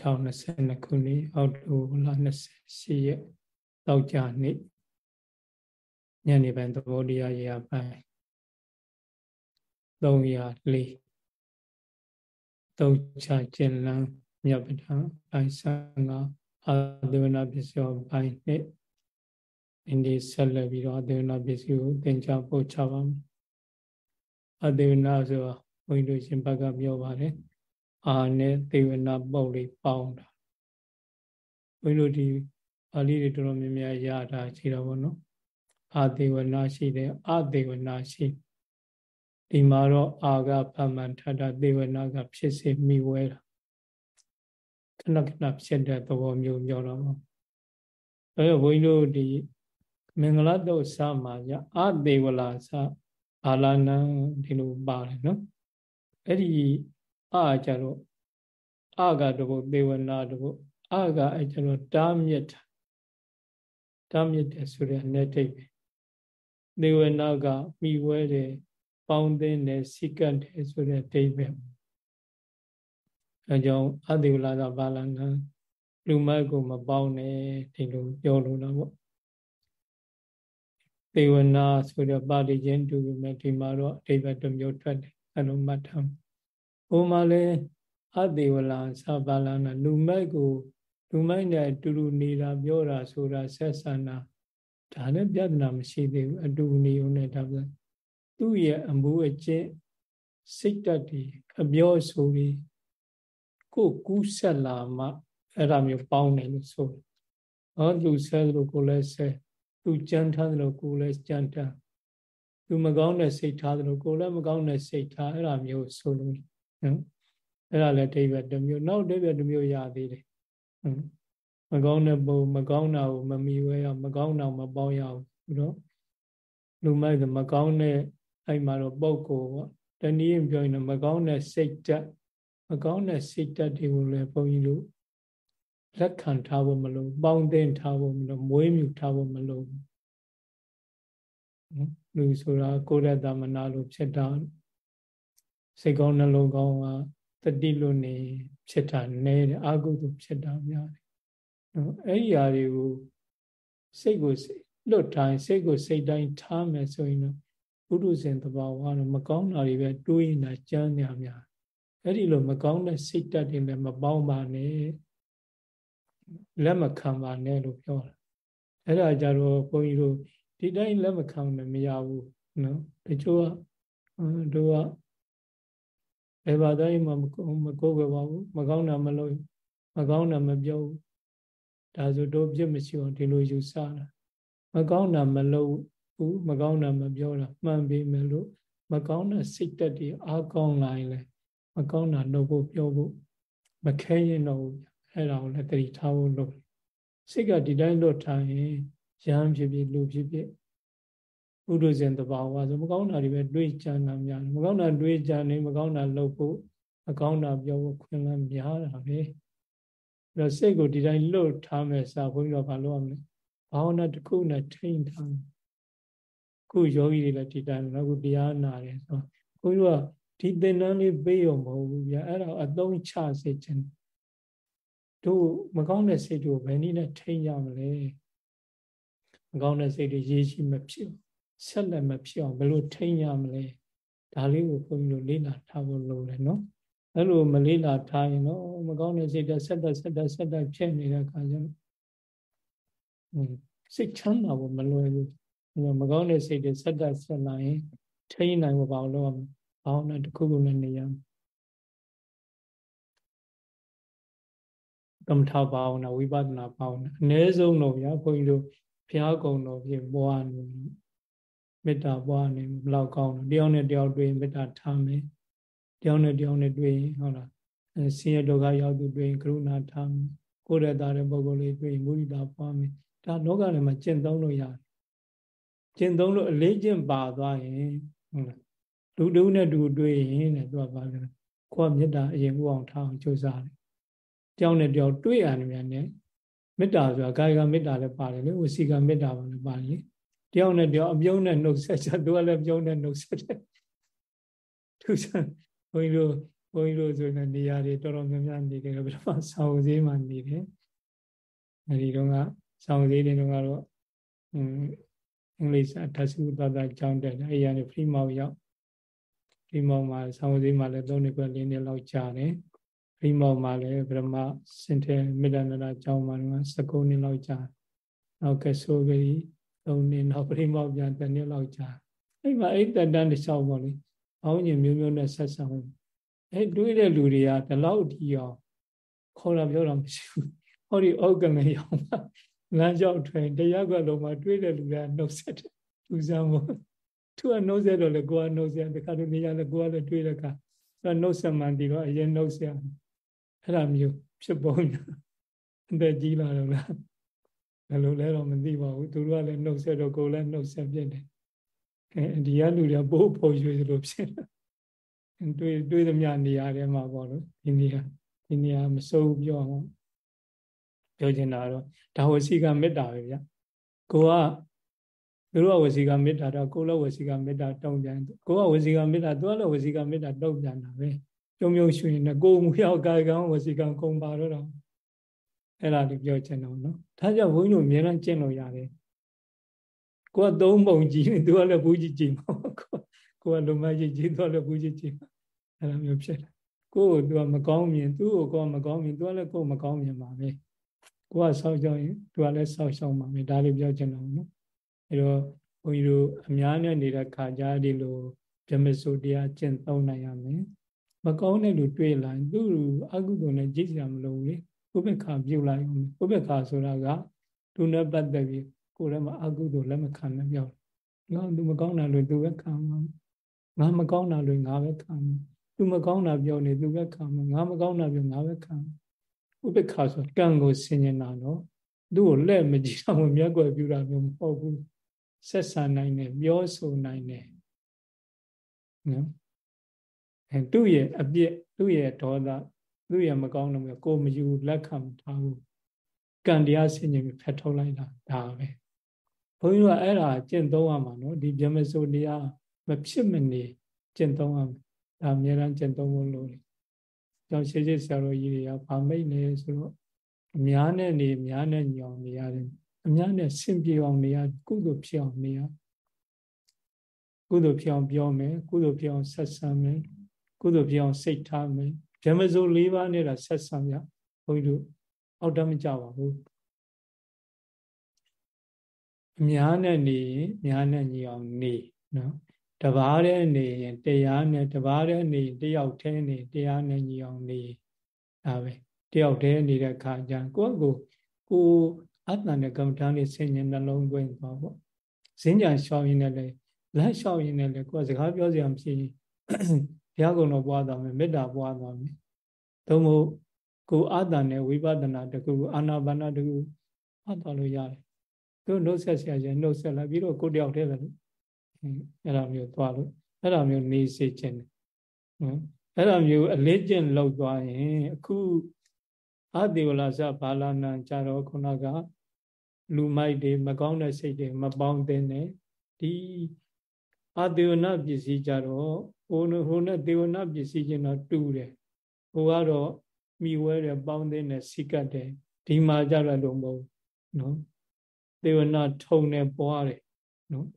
2022ခုနှစ်အောက်တိုဘာ28ရက်တောက်ကြနေ့ညနေပိုင်းသဘောတရားရာပိုင်း304တုံချကျင်လန်းမြတ်ပဒံပိုင်း55အာဒေဝနာပစ္စယောပိုင်းနှစ်အင်းဒီဆက်လက်ပြီးတော့အာဒေဝနာပစ္စည်းကိုသင်ကြားပို့ချပါမယ်အာဒေဝနာဆိုတာဘုန်းကြီးတို့ရှင်ဘက်ကပြောပါတယ် အာနဲ့သေဝနာပုတ်လေးပေါင်းတာဘုန်းကြီးတို့ဒီပါဠိတွေတော်တော်များများရတာရှိတာပေါ့နော်အာသေဝနာရှိတယ်အသေဝနာရှိဒီမှာတော့အာကဖမှန်ထတာသေဝနာက ဖြစ်စေမိဝဲတာခဏခဏဖြစ်တဲ့သဘောမျိုးပြောတော့ပေါ့အဲဘုန်းကြီးတို့ဒီမင်္ဂလာတုတ်စမှာညအသေးဝလာစဘာလနံဒီလိုပါတယ်နော်အဲ့ဒီ အာကြတော့အာကတဘုသေဝနာတဘုအာကအဲ့ကျတော့တားမြစ်တာတားမြစ်တယ်ဆိုတဲ့အနေတိတ်ပဲသေဝနာကမိဝဲတယ်ပေါင်းသိတယ်စိကတ်တယ်ဆိုတဲ့ဒိဗ္ဗေအဲကြောင့်အသေဝလာကဘာလနာလူမိုက်ကိုမပေါင်းနဲ့ဒီလိုပြောလို့တော့ပေါ့သေဝနာဆိုတဲ့ပါဠိချင်းတူပြီမဲ့ဒီမှာတော့အဓိပ္ပာယ်တစ်မျိုးထွက်တယ်အဲလိုမှတ်ထား။ ဟိုမှာလည်းအသေးဝလာသဘာလနာလူမိုက်ကိုလူမိုက်နဲ့အတူတူနေတာပြောတာဆိုတာဆက်ဆံတာဒါလည်းပြဿနာမရှိသေးဘူးအတူနေုံနဲ့ဒါပဲသူ့ရဲ့အမှုအကျင့်စိတ်တတ်ဒီအပြောဆိုပြီးကိုကူးဆက်လာမှအဲ့ဒါမျိုးပေါင်းတယ်လို့ဆိုတယ်။ဟောလူဆဲလို့ကိုလည်းဆဲသူကြမ်းထားတယ်လို့ကိုလည်းကြမ်းထားသူမကောင်းတဲ့စိတ်ထားတယ်လို့ကိုလည်းမကောင်းတဲ့စိတ်ထားအဲ့ဒါမျိုးဆိုလို့ နော်အဲ့ဒါလည်းအိဗယ်တစ်မျိုးနောက်အိဗယ်တစ်မျိုးရသေးတယ်မကောင်းတဲ့ပုံမကောင်းတာကိုမမီဝဲရမကောင်းတာမပေါင်းရအောင်ဘူးနော်လူမိုက်ကမကောင်းတဲ့အဲ့မှာတော့ပုံကိုပေါ့တနည်းပြောရင်မကောင်းတဲ့စိတ်တက်မကောင်းတဲ့စိတ်တက်တွေကိုလည်းဘုန်းကြီးတို့လက်ခံထားဖို့မလိုပေါင်းတင်ထားဖို့မလိုမွေးမြူထားဖို့မလိုလူဆိုတာကိုယ်ရတမနာလို့ဖြစ်တာ စိတ်ကောင်းနှလုံးကောင်းကတတိလို့နေဖြစ်တာနဲတယ်အာဟုတုဖြစ်တာများတယ်နော်အဲ့ဒီအရာတွေကိုစိတ်ကိုလွတ်တိုင်းစိတ်ကိုစိတ်တိုင်းထားမယ်ဆိုရင်တော့ဘုရုဇဉ်တဘာဝတော့မကောင်းတာတွေပဲတွေးနေတာကြမ်းနေများအဲ့ဒီလိုမကောင်းတဲ့စိတ်တက်တွေလည်းမပေါင်းပါနဲ့လက်မခံပါနဲ့လို့ပြောတာအဲ့ဒါကြတော့ဘုန်းကြီးတို့ဒီတိုင်းလက်မခံလည်းမရဘူးနော်တချို့ကတို့က ဘယ်ဘာသာရေးမှမကိုးကွယ်ပါဘူးမကောင်းတာမလုပ်မကောင်းတာမပြောဘူးဒါဆိုတို့ပြစ်မရှိအောင်ဒီလိုယူဆတာမကောင်းတာမလုပ်ဘူးမကောင်းတာမပြောတာမှန်ပြီမယ်လို့မကောင်းတဲ့စိတ်တက်တွေအားကောင်းလာရင်လည်းမကောင်းတာလုပ်ဖို့ပြောဖို့မခဲရင်တော့အဲ့ဒါကိုလည်းတတိထားဖို့လုပ်စိတ်ကဒီတိုင်းလွတ်ထားရင်ရဟန်းဖြစ်ဖြစ်လူဖြစ်ဖြစ် ဥဒုဇဉ်တဘာဝဆိုမကောင်းတာတွေပဲတွေးကြံတာများမကောင်းတာတွေးကြံနေမကောင်းတာလုပ်ဖို့မကောင်းတာပြောဖို့ခွင့်လန်းများတာပဲအဲ့တော့စိတ်ကိုဒီတိုင်းလွတ်ထားမယ်စာဘုန်းကြီးတို့ဘာလို့ရမလဲဘာဝနာတစ်ခုနဲ့ထိန်းထားခုယောဂီတွေလည်းဒီတိုင်းတော့ခုတရားနာတယ်ဆိုတော့ဘုန်းကြီးကဒီသင်္นานလေးပေးရုံမဟုတ်ဘူးဗျာအဲ့ဒါအသုံးချစေခြင်းတို့မကောင်းတဲ့စိတ်တို့ဘယ်နည်းနဲ့ထိန်းရမလဲမကောင်းတဲ့စိတ်တွေရေးရှိမဖြစ် ဆက်လက်မဖြစ်အောင်ဘယ်လိုထိန်းရမလဲဒါလေးကိုခွန်ကြီးတို့လေ့လာထားဖို့လိုတယ်နော်အဲ့လိုမလေ့လာထားရင်တော့မကောင်းတဲ့စိတ်တွေဆက်တက်ဆက်တက်ဆက်တက်ဖြစ်နေတဲ့အခါကျတော့စိတ်ချမ်းသာဖို့မလွယ်ဘူးမကောင်းတဲ့စိတ်တွေဆက်တက်ဆက်လာရင်ထိန်းနိုင်ဖို့ဘာလို့ရမလဲဘာဝနာတစ်ခုခုနဲ့နေရမယ်သမထဘာဝနာဝိပဿနာဘာဝနာအ ਨੇ ဆုံးတော့ဗျာခွန်ကြီးတို့ဘုရားကုံတော်ဖြင့်ပွားနေ မေတ္တာပွားနေဘလောက်ကောင်းတော့တယောက်နဲ့တယောက်တွေ့မေတ္တာထားမယ်တယောက်နဲ့တယောက်နဲ့တွေ့ဟုတ်လားဆင်းရဲဒုက္ခရောက်သူတွေ့ကရုဏာထားမယ်ကိုယ်ရတာတဲ့ပုဂ္ဂိုလ်လေးတွေ့မုဒိတာပွားမယ်ဒါလောကထဲမှာကျင့်သုံးလို့ရတယ်ကျင့်သုံးလို့အလေးကျင့်ပါသွားရင်ဟုတ်လားလူတူနဲ့တူတွေ့ရင်တဲ့သူကပါလဲကိုယ်ကမေတ္တာအရင်ဥအောင်ထားအောင်ကြိုးစားတယ်တယောက်နဲ့တယောက်တွေ့ရတယ်မြန်နဲ့မေတ္တာဆိုတာကာယကမေတ္တာလည်းပါတယ်လေဝစီကမေတ္တာလည်းပါတယ်လေ တယောက်နဲ့တယောက်အပြုံးနဲ့နှုတ်ဆက်ချက်သူကလည်းပြုံးနဲ့နှုတ်ဆက်တယ်သူစားဘုန်းကြီးတို့ဘုန်းကြီးတို့ဆိုရင်နေရာတွေတော်တော်များများနေတယ်ပြမဆောင်းစည်းမှနေတယ်အဲဒီတော့ကဆောင်းစည်းတွေတော့ကတော့အင်္ဂလိပ်စာဓာတ်စုသာသာကျောင်းတက်တယ်အဲဒီကနေဖရီမောက်ရောက်ဖရီမောက်မှာဆောင်းစည်းမှာလည်း၃နှစ်ခွဲ၄နှစ်လောက်ကြာတယ်ဖရီမောက်မှာလည်းပြမစင်တယ်မေတ္တာနာကျောင်းမှာတော့19နှစ်လောက်ကြာနောက်ကဆိုပြီး ၃နှစ်နောက်ပရိမောက်ပြန်တစ်နှစ်လောက်ကြာအဲ့မှာအဲ့တန်တန်တစ်လျှောက်ပေါ့လေအောင်းညင်မျိုးမျိုးနဲ့ဆက်ဆံအဲ့တွေးတဲ့လူတွေကဒီလောက်ဒီအောင်ခေါ်လာပြောတော့မရှိဘူးဟောဒီဩကမေရောင်လမ်းကြောက်ထွင်တရားကွက်လုံးမှာတွေးတဲ့လူတွေကနှုတ်ဆက်တယ်သူစမ်းမို့သူကနှုတ်ဆက်တော့လေကိုကနှုတ်ဆက်တခါတည်းနေရလေကိုကလည်းတွေးတဲ့အခါသူကနှုတ်ဆက်မှန်ဒီတော့အရင်နှုတ်ဆက်အဲ့ဒါမျိုးဖြစ်ပုံအသက်ကြီးလာတော့လား ဘယ်လိုလဲတော့မသိပါဘူးသူတို့ကလည်းနှုတ်ဆက်တော့ကိုယ်လည်းနှုတ်ဆက်ပြစ်တယ်အဲဒီကလူတွေကပို့ဖို့ရွှေလို့ဖြစ်တယ်တွေးတွေးသမျှနေရာထဲမှာပေါ့လို့ဒီနေရာဒီနေရာမစိုးပြောအောင်ပြောချင်တာတော့ဒါဝစီကမေတ္တာပဲဗျကိုကသူတို့ကဝစီကမေတ္တာတော့ကိုလည်းဝစီကမေတ္တာတုံ့ပြန်ကိုကဝစီကမေတ္တာသူကလည်းဝစီကမေတ္တာတုံ့ပြန်တာပဲပြုံပြုံရွှင်နေကိုမူရောက်ကာယကံဝစီကံကုန်ပါတော့တော့ အဲ့ဒါလေးပြောချင်တော့နော်ဒါကြောင့်ဘုန်းကြီးတို့အများအားကျင့်လို့ရတယ်ကိုကသုံးပုံကြည့်နေသူကလည်းဘူးကြီးကြည့်မှာကိုကလုံမကြီးကြည့်သူကလည်းဘူးကြီးကြည့်မှာအဲ့လိုမျိုးဖြစ်တယ်ကိုကိုသူကမကောင်းမြင်သူ့ကိုကောမကောင်းမြင်သူကလည်းကိုမကောင်းမြင်ပါပဲကိုကဆောက်ကြောင်းရင်သူကလည်းဆောက်ရှောက်ပါမယ်ဒါလေးပြောချင်တော့နော်အဲ့တော့ဘုန်းကြီးတို့အများနဲ့နေတဲ့ခါကြားဒီလိုဗြဟ္မစုတရားကျင့်သုံးနိုင်ရမယ်မကောင်းတဲ့လူတွေ့လာရင်သူ့အကုသိုလ်နဲ့ကြည့်ကြမလို့လေ ဥပ္ပခါပြုတ်လိုက်အောင်ဥပ္ပခါဆိုတာကသူနဲ့ပတ်သက်ပြီးကိုယ်ထဲမှာအကုသိုလ်လက်မခံနဲ့ပြောငါသူမကောင်းတာလို့သူပဲခံမှာငါမကောင်းတာလို့ငါပဲခံမှာသူမကောင်းတာပြောနေသူပဲခံမှာငါမကောင်းတာပြောငါပဲခံဥပ္ပခါဆိုကံကိုဆင်ញင်တာနော်သူ့ကိုလက်မကြည့်အောင်မျက်ွယ်ပြူတာမျိုးမဟုတ်ဘူးဆက်ဆံနိုင်တယ်ပြောဆိုနိုင်တယ်နော်အဲသူ့ရဲ့အပြစ်သူ့ရဲ့ဒေါသ သူ့ရဲ့မကောင်းတဲ့ကိုမယူလက်ခံထားဘူးကံတရားဆင်ញင်ပြီးဖက်ထုတ်လိုက်တာဒါပဲဘုန်းကြီးတို့ကအဲ့ဒါကျင့်သုံးရမှာနော်ဒီဗြဟ္မစိုတရားမဖြစ်မနေကျင့်သုံးရမယ်ဒါအများအားကျင့်သုံးဖို့လိုတယ်ကြောင့်ရှေးရှေးဆရာတော်ကြီးတွေကဗာမိတ်နေဆိုတော့အများနဲ့နေအများနဲ့ညောင်နေရတယ်အများနဲ့ဆင်ပြေအောင်နေရကုသိုလ်ဖြစ်အောင်နေရကုသိုလ်ဖြစ်အောင်ပြောမယ်ကုသိုလ်ဖြစ်အောင်ဆက်ဆံမယ်ကုသိုလ်ဖြစ်အောင်စိတ်ထားမယ် ဗြဟ္မစို၄ပါးနဲ့တာဆက်ဆံရဘုန်းကြီးတို့အောက်တမကြပါဘူးအများနဲ့နေရင်အများနဲ့ညီအောင်နေနော်တပားတဲ့နေရင်တရားနဲ့တပားတဲ့နေတယောက်တည်းနေတရားနဲ့ညီအောင်နေဒါပဲတယောက်တည်းနေတဲ့ခါကျကိုယ့်ကိုကိုအတ္တနဲ့ကမ္မထာနဲ့ဆင်ញင်နှလုံးသွင်းသွားပေါ့စင်ကြံရှောင်းရင်းနဲ့လေလက်လျှောက်ရင်းနဲ့လေကိုယ်စကားပြောစရာမရှိ ဘုရားကုံတော်ပွားသွားမယ်မေတ္တာပွားသွားမယ်သို့မဟုတ်ကိုအတ္တနဲ့ဝိပဿနာတကူအာနာပါနတကူဖတ်သွားလို့ရတယ်သူနှုတ်ဆက်ဆရာကြီးနှုတ်ဆက်လိုက်ပြီးတော့ကိုတယောက်တည်းပဲလို့အဲ့လိုမျိုးသွားလို့အဲ့လိုမျိုးနေစေခြင်းနော်အဲ့လိုမျိုးအလေးကျင့်လောက်သွားရင်အခုအတေဝလာစဘာလာနံကြတော့ခုနကလူမိုက်တွေမကောင်းတဲ့စိတ်တွေမပေါင်းတဲ့နဲ့ဒီအတေဝနာပစ္စည်းကြတော့ ဟိုဟိုနဲ့တေဝနာပစ္စည်းချင်းတော့တူတယ်ဟိုကတော့မိဝဲတယ်ပေါင်းတဲ့နဲ့စိကတ်တယ်ဒီမှာကြတော့လို့မဟုတ်နော်သေဝနာထုံနေပွားတယ်နော်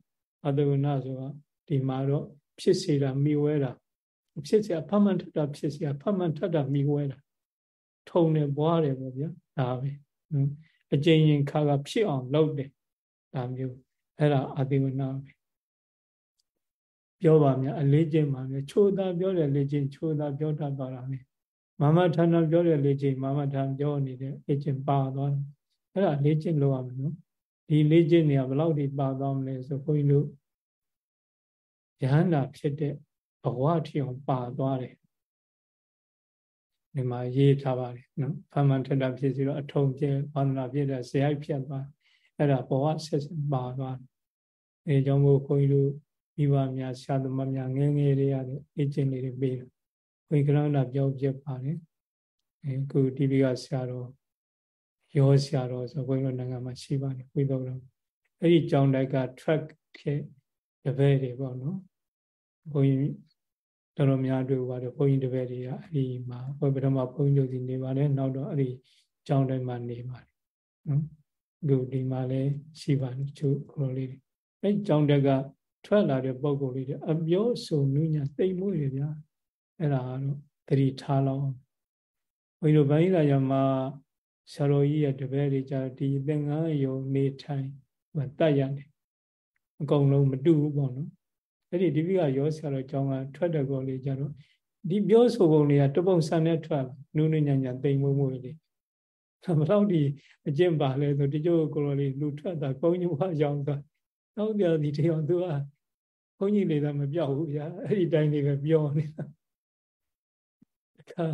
အသေဝနာဆိုတာဒီမှာတော့ဖြစ်စေတာမိဝဲတာဖြစ်เสียဖမှန်ထတာဖြစ်เสียဖမှန်ထတာမိဝဲတာထုံနေပွားတယ်ပေါ့ဗျာဒါပဲနော်အကျဉ်းရင်ခါကဖြစ်အောင်လုပ်တယ်ဒါမျိုးအဲ့ဒါအသေဝနာပဲ ပြောပါများအလေးချင်းပါများချိုးသားပြောတယ်လေးချင်းချိုးသားပြောတတ်သွားတာလေမမထာဏပြောတယ်လေးချင်းမမထာပြောနေတဲ့အချင်းပါသွားတယ်အဲ့ဒါလေးချင်းလို့ရမယ်နော်ဒီလေးချင်းနေရာဘယ်လောက်ထိပါသွားမလဲဆိုခွင်းတို့ယဟန္တာဖြစ်တဲ့ဘဝထီအောင်ပါသွားတယ်ဒီမှာရေးထားပါတယ်နော်ဖမန်ထတာဖြစ်စီတော့အထုံကျဲဝန္ဒနာဖြစ်တဲ့ဇေယိုက်ဖြစ်သွားအဲ့ဒါဘဝဆက်ပါသွားတယ်အဲကြောင့်မို့ခွင်းတို့ မိဘများဆရာသမားများငယ်ငယ်တွေရတဲ့အကျင့်တွေပေးတယ်ခွင်းကရဏပြောပြပါတယ်အဲခုဒီဘီကဆရာတော်ရောဆရာတော်ဆိုဘုန်းကြီးတို့နိုင်ငံမှာရှိပါတယ်ဝိသုဒ္ဓအဲ့ဒီကြောင်းတိုက်က track ခဲ့တပည့်တွေပေါ့နော်ဘုန်းကြီးတော်တော်များတွေ့ပါတယ်ဘုန်းကြီးတပည့်တွေကအဲ့ဒီမှာဘုပထမဘုန်းကြီးတို့စီနေပါတယ်နောက်တော့အဲ့ဒီကျောင်းတိုင်းမှာနေပါတယ်နော်အခုဒီမှာလည်းရှိပါတယ်ချို့ခရိုလေးတွေအဲ့ကျောင်းတက်က ထွက်လာတဲ့ပုံကိုယ်လေးတွေအပြောဆိုနုညာတိတ်မွေးရဗျာအဲ့ဒါကတော့သတိထားလောက်ဘုန်းကြီးတို့ဗိုင်းလာရမှာဆရာတော်ကြီးရဲ့တပည့်တွေကြဒီသင်္ကန်းယုံနေထိုင်ဟိုတတ်ရတယ်အကုန်လုံးမတူဘူးပေါ့နော်အဲ့ဒီဒီပိကရောဆရာတော်ကျောင်းကထွက်တဲ့ကောလေးကြတော့ဒီပြောဆိုပုံတွေကတပုံစံနဲ့ထွက်လာနုနုညာညာတိမ်မွေးမွေးလေးဘယ်တော့ဒီအကျင့်ပါလဲဆိုဒီကျိုးကိုလိုလေးလူထွက်တာဘုန်းကြီးဘွားရောက်သွားနောက်ပြဒီတယောက်သူက ဘုန်းကြီးလေးကမပြောက်ဘူးဗျာအဲ့ဒီတိုင်းလေးပဲပြောနေတာအခါ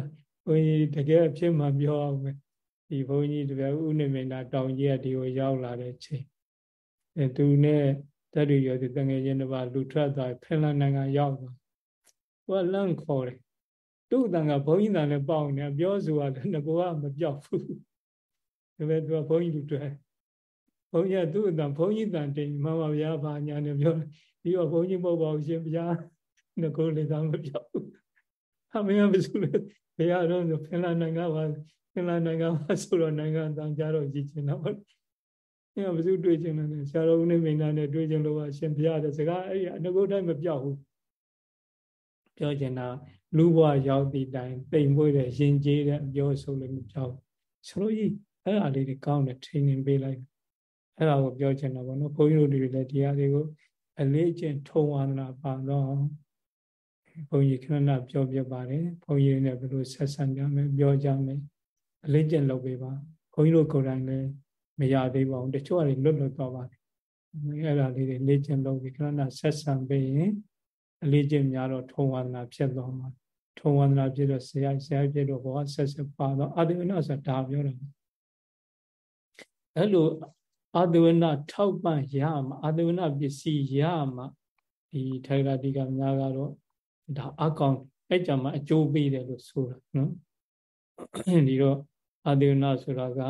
ဘုန်းကြီးတကယ်ဖြစ်မှပြောအောင်ပဲဒီဘုန်းကြီးတကယ်ဥနေမိန်တာတောင်ကြီးကဒီကိုရောက်လာတဲ့ချိန်အဲသူနဲ့တတ္တိရောသူတငယ်ချင်းတစ်ပါးလူထွက်သွားဖင်လန်နိုင်ငံရောက်သွားဟိုကလန့်ခေါ်တယ်သူ့အတန်ကဘုန်းကြီးတန်လည်းပေါအောင်နေပြောဆိုတာလည်းငကောကမပြောက်ဘူးဒါပေမဲ့သူကဘုန်းကြီးလူတွေ့ဘုန်းကြီးကသူ့အတန်ဘုန်းကြီးတန်တိမ်မှန်ပါဗျာဘာညာနဲ့ပြော ဒီတော့ဘုန်းကြီးမဟုတ်ပါဘူးရှင်ဗျာငကောလည်းသာမပြောက်ဘူးအမေကဘယ်လိုလဲဘုရားတော့ဖင်လန်နိုင်ငံပါဖင်လန်နိုင်ငံမှာဆိုတော့နိုင်ငံတန်ကြတော့ကြည့်ချင်တော့အဲဘယ်သူတွေ့ချင်လဲဆရာတော်ဦးနေမိန်နာနဲ့တွေ့ချင်လို့ပါရှင်ဘုရားတဲ့စကားအဲ့ဒီအနကုတ်တိုင်းမပြောက်ဘူးပြောချင်တာလူဘဝရောက်သည့်တိုင်တိမ်မွေးတဲ့ရင်ကျေးတဲ့ပြောဆိုလို့မပြောက်ဆရာတော်ကြီးအဲ့ဒါလေးတွေကောင်းတယ်ထိန်နေပေးလိုက်အဲ့ဒါကိုပြောချင်တာပေါ့နော်ဘုန်းကြီးတို့တွေလည်းတရားတွေကို အလေးကျင့်ထုံဝါဒနာပါတော့ဘုန်းကြီးခဏနာပြောပြပါတယ်ဘုန်းကြီးနဲ့ဘယ်လိုဆက်ဆံကြမလဲပြောကြမယ်အလေးကျင့်လုပ်ပေးပါဘုန်းကြီးတို့ကိုယ်တိုင်လည်းမရသေးပါဘူးတချို့ကလည်းလွတ်လွတ်သွားပါတယ်အဲ့ဒါလေးတွေလေ့ကျင့်လုပ်ပြီးခဏနာဆက်ဆံပေးရင်အလေးကျင့်များတော့ထုံဝါဒနာဖြစ်သွားမှာထုံဝါဒနာဖြစ်တော့ဆရာဆရာဖြစ်တော့ဘောဆက်ဆက်ပါတော့အာတိဝနဆိုတာဒါပြောတယ်အဲ့လို အာတိဝနထောက်ပံ့ရမှာအာတိဝနပစ္စည်းရမှာဒီထိုင်ရာတိကများကတော့ဒါအကောင်အဲ့ကြမှာအကျိုးပေးတယ်လို့ဆိုတာနော်ဒီတော့အာတိဝနဆိုတာက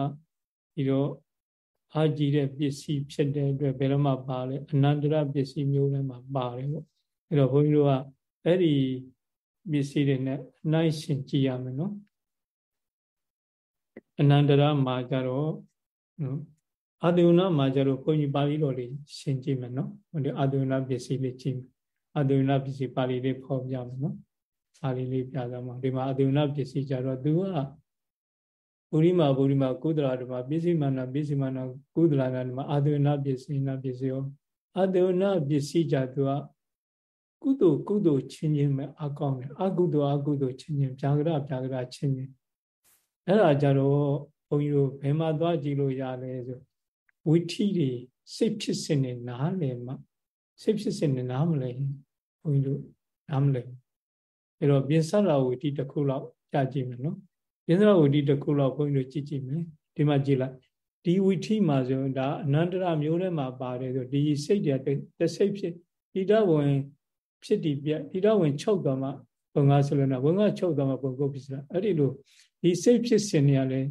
ဒီတော့အာကြည့်တဲ့ပစ္စည်းဖြစ်တဲ့အတွက်ဘယ်တော့မှပါလဲအနန္တရပစ္စည်းမျိုးတွေမှာပါတယ်ပေါ့အဲ့တော့ဘုန်းကြီးတို့ကအဲ့ဒီပစ္စည်းတွေနဲ့နှိုင်းရှင်ကြည့်ရမယ်နော်အနန္တရမှာကြတော့နော် အာတုဏမှာကြတော့ဘုန်းကြီးပါဠိတော်လေးရှင်းကြည့်မယ်နော်ဟိုဒီအာတုဏပစ္စည်းလေးကြည့်မယ်အာတုဏပစ္စည်းပါဠိလေးဖော်ပြမယ်နော်ပါဠိလေးပြသမှာဒီမှာအာတုဏပစ္စည်းကြတော့သူကပုရိမာပုရိမာကုသလာဓမ္မပစ္စည်းမာနပစ္စည်းမာနကုသလာဓမ္မအာတုဏပစ္စည်းနာပစ္စည်းရောအာတုဏပစ္စည်းကြသူကကုသိုလ်ကုသိုလ်ချင်းချင်းပဲအကောင်းတယ်အကုသိုလ်အကုသိုလ်ချင်းချင်းဗျာကရဗျာကရချင်းချင်းအဲ့ဒါကြတော့ဘုန်းကြီးတို့ဘယ်မှာသွားကြည့်လို့ရလဲဆို ဝိထီတွေစိတ်ဖြစ်စဉ်နဲ့နားလည်မှစိတ်ဖြစ်စဉ်နဲ့နားမလဲဘုန်းကြီးတို့နားမလဲအဲ့တော့ပြင်ဆရာဝိထီတစ်ခုလောက်ကြာကြည့်မယ်နော်ပြင်ဆရာဝိထီတစ်ခုလောက်ဘုန်းကြီးတို့ကြည့်ကြည့်မယ်ဒီမှာကြည့်လိုက်ဒီဝိထီမှာဆိုဒါအနန္တရမျိုးထဲမှာပါတယ်ဆိုဒီစိတ်တွေတစ်စိတ်ဖြစ်ဣဒဝင်ဖြစ်တည်ပြဣဒဝင်ချုပ်သွားမှဘုံငါဆိုလို့နာဘုံငါချုပ်သွားမှဘုံကုတ်ဖြစ်စရာအဲ့ဒီလိုဒီစိတ်ဖြစ်စဉ်တွေကလည်း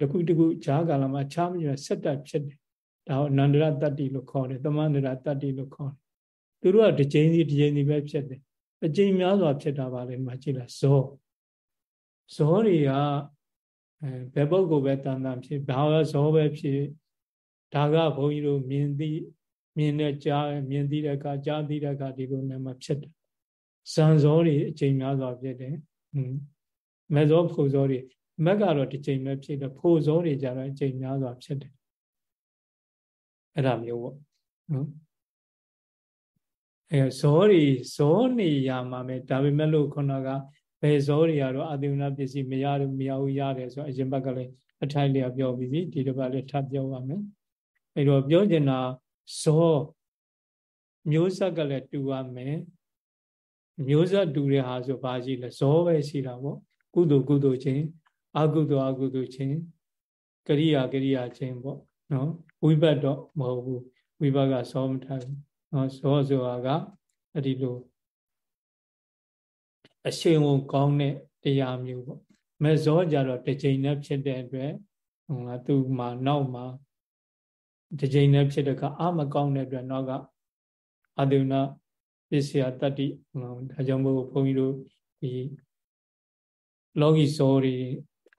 တခုတခုဈာကာလမှာခြားမရဆက်တက်ဖြစ်တယ်ဒါကိုအနန္တရတတ္တိလို့ခေါ်တယ်သမန္တရတတ္တိလို့ခေါ်တယ်သူတို့ကတစ်ကြိမ်စီတစ်ကြိမ်စီပဲဖြစ်တယ်အကြိမ်များစွာဖြစ်တာပါလေမှာကြည့်လိုက်ဇောဇောတွေကအဲဘယ်ပုဂ္ဂိုလ်ပဲတန်တန်ဖြစ်ဘာပဲဇောပဲဖြစ်ဒါကဘုန်းကြီးတို့မြင်သိမြင်တဲ့ကြားမြင်သိတဲ့အခါကြားသိတဲ့အခါဒီလိုနဲ့မှဖြစ်တယ်ဇံဇောတွေအကြိမ်များစွာဖြစ်တယ်ဟွန်းမေဇောဖူဇောတွေ မက်ကတော့တစ်ကြိမ်ပဲဖြစ်တယ်ဖိုဇောတွေကြတော့အကြိမ်များစွာဖြစ်တယ်အဲ့ဒါမျိုးပေါ့နော်အဲဇောတွေဇောနေရမှာပဲဒါပေမဲ့လို့ခုနကဘယ်ဇောတွေကတော့အတိဝနာပစ္စည်းမရဘူးမရဘူးရတယ်ဆိုအရင်ဘက်ကလည်းအထိုက်လေးပြောပြီးပြီဒီတစ်ပတ်လည်းထပ်ပြောပါမယ်အဲ့တော့ပြောချင်တာဇောမျိုးဆက်ကလည်းတူရမယ်မျိုးဆက်တူတဲ့ဟာဆိုဘာရှိလဲဇောပဲရှိတာပေါ့ကုသိုလ်ကုသိုလ်ချင်း အကုသိုလ်အကုသိုလ်ချင်းကရိယာကရိယာချင်းပေါ့နော်ဝိဘတ်တော့မဟုတ်ဘူးဝိဘတ်ကစောမထားဘူးနော်စောဆိုတာကအဲ့ဒီလိုအရှိန်ဝန်ကောင်းတဲ့တရားမျိုးပေါ့မဲဇောကြတော့တစ်ချိန်နဲ့ဖြစ်တဲ့အတွက်ဟိုကသူ့မှာနောက်မှာတစ်ချိန်နဲ့ဖြစ်တဲ့ကအာမကောင်းတဲ့အတွက်နောက်ကအဒုနာပစ္စယတတ္တိဒါကြောင့်မို့ဘုန်းကြီးတို့ဒီလောကီစောတွေ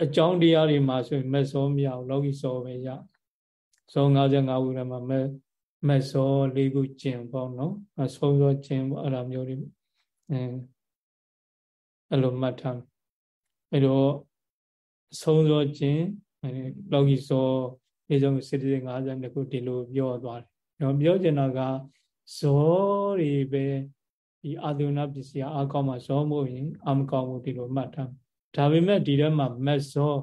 အကြောင်းတရားတွေမှာဆိုရင်မက်စောမရဘူးလောကီစောပဲရစော55ခုထဲမှာမက်မက်စော၄ခုကျင်ပေါ့နော်အဆုံးစောကျင်ပေါ့အဲ့လိုမျိုးတွေအဲအဲ့လိုမှတ်ထားအဲ့တော့ဆုံးစောကျင်လောကီစောဒီဆုံးစေတသိက်52ခုဒီလိုပြောသွားတယ်။ကျွန်တော်ပြောချင်တာကဇောတွေပဲဒီအာသုဏပစ္စည်းအကောင်းမှဇောမို့ရင်အမကောင်းဘူးဒီလိုမှတ်ထား။ ဒါပေမဲ့ဒီထဲမှာမက်ဇော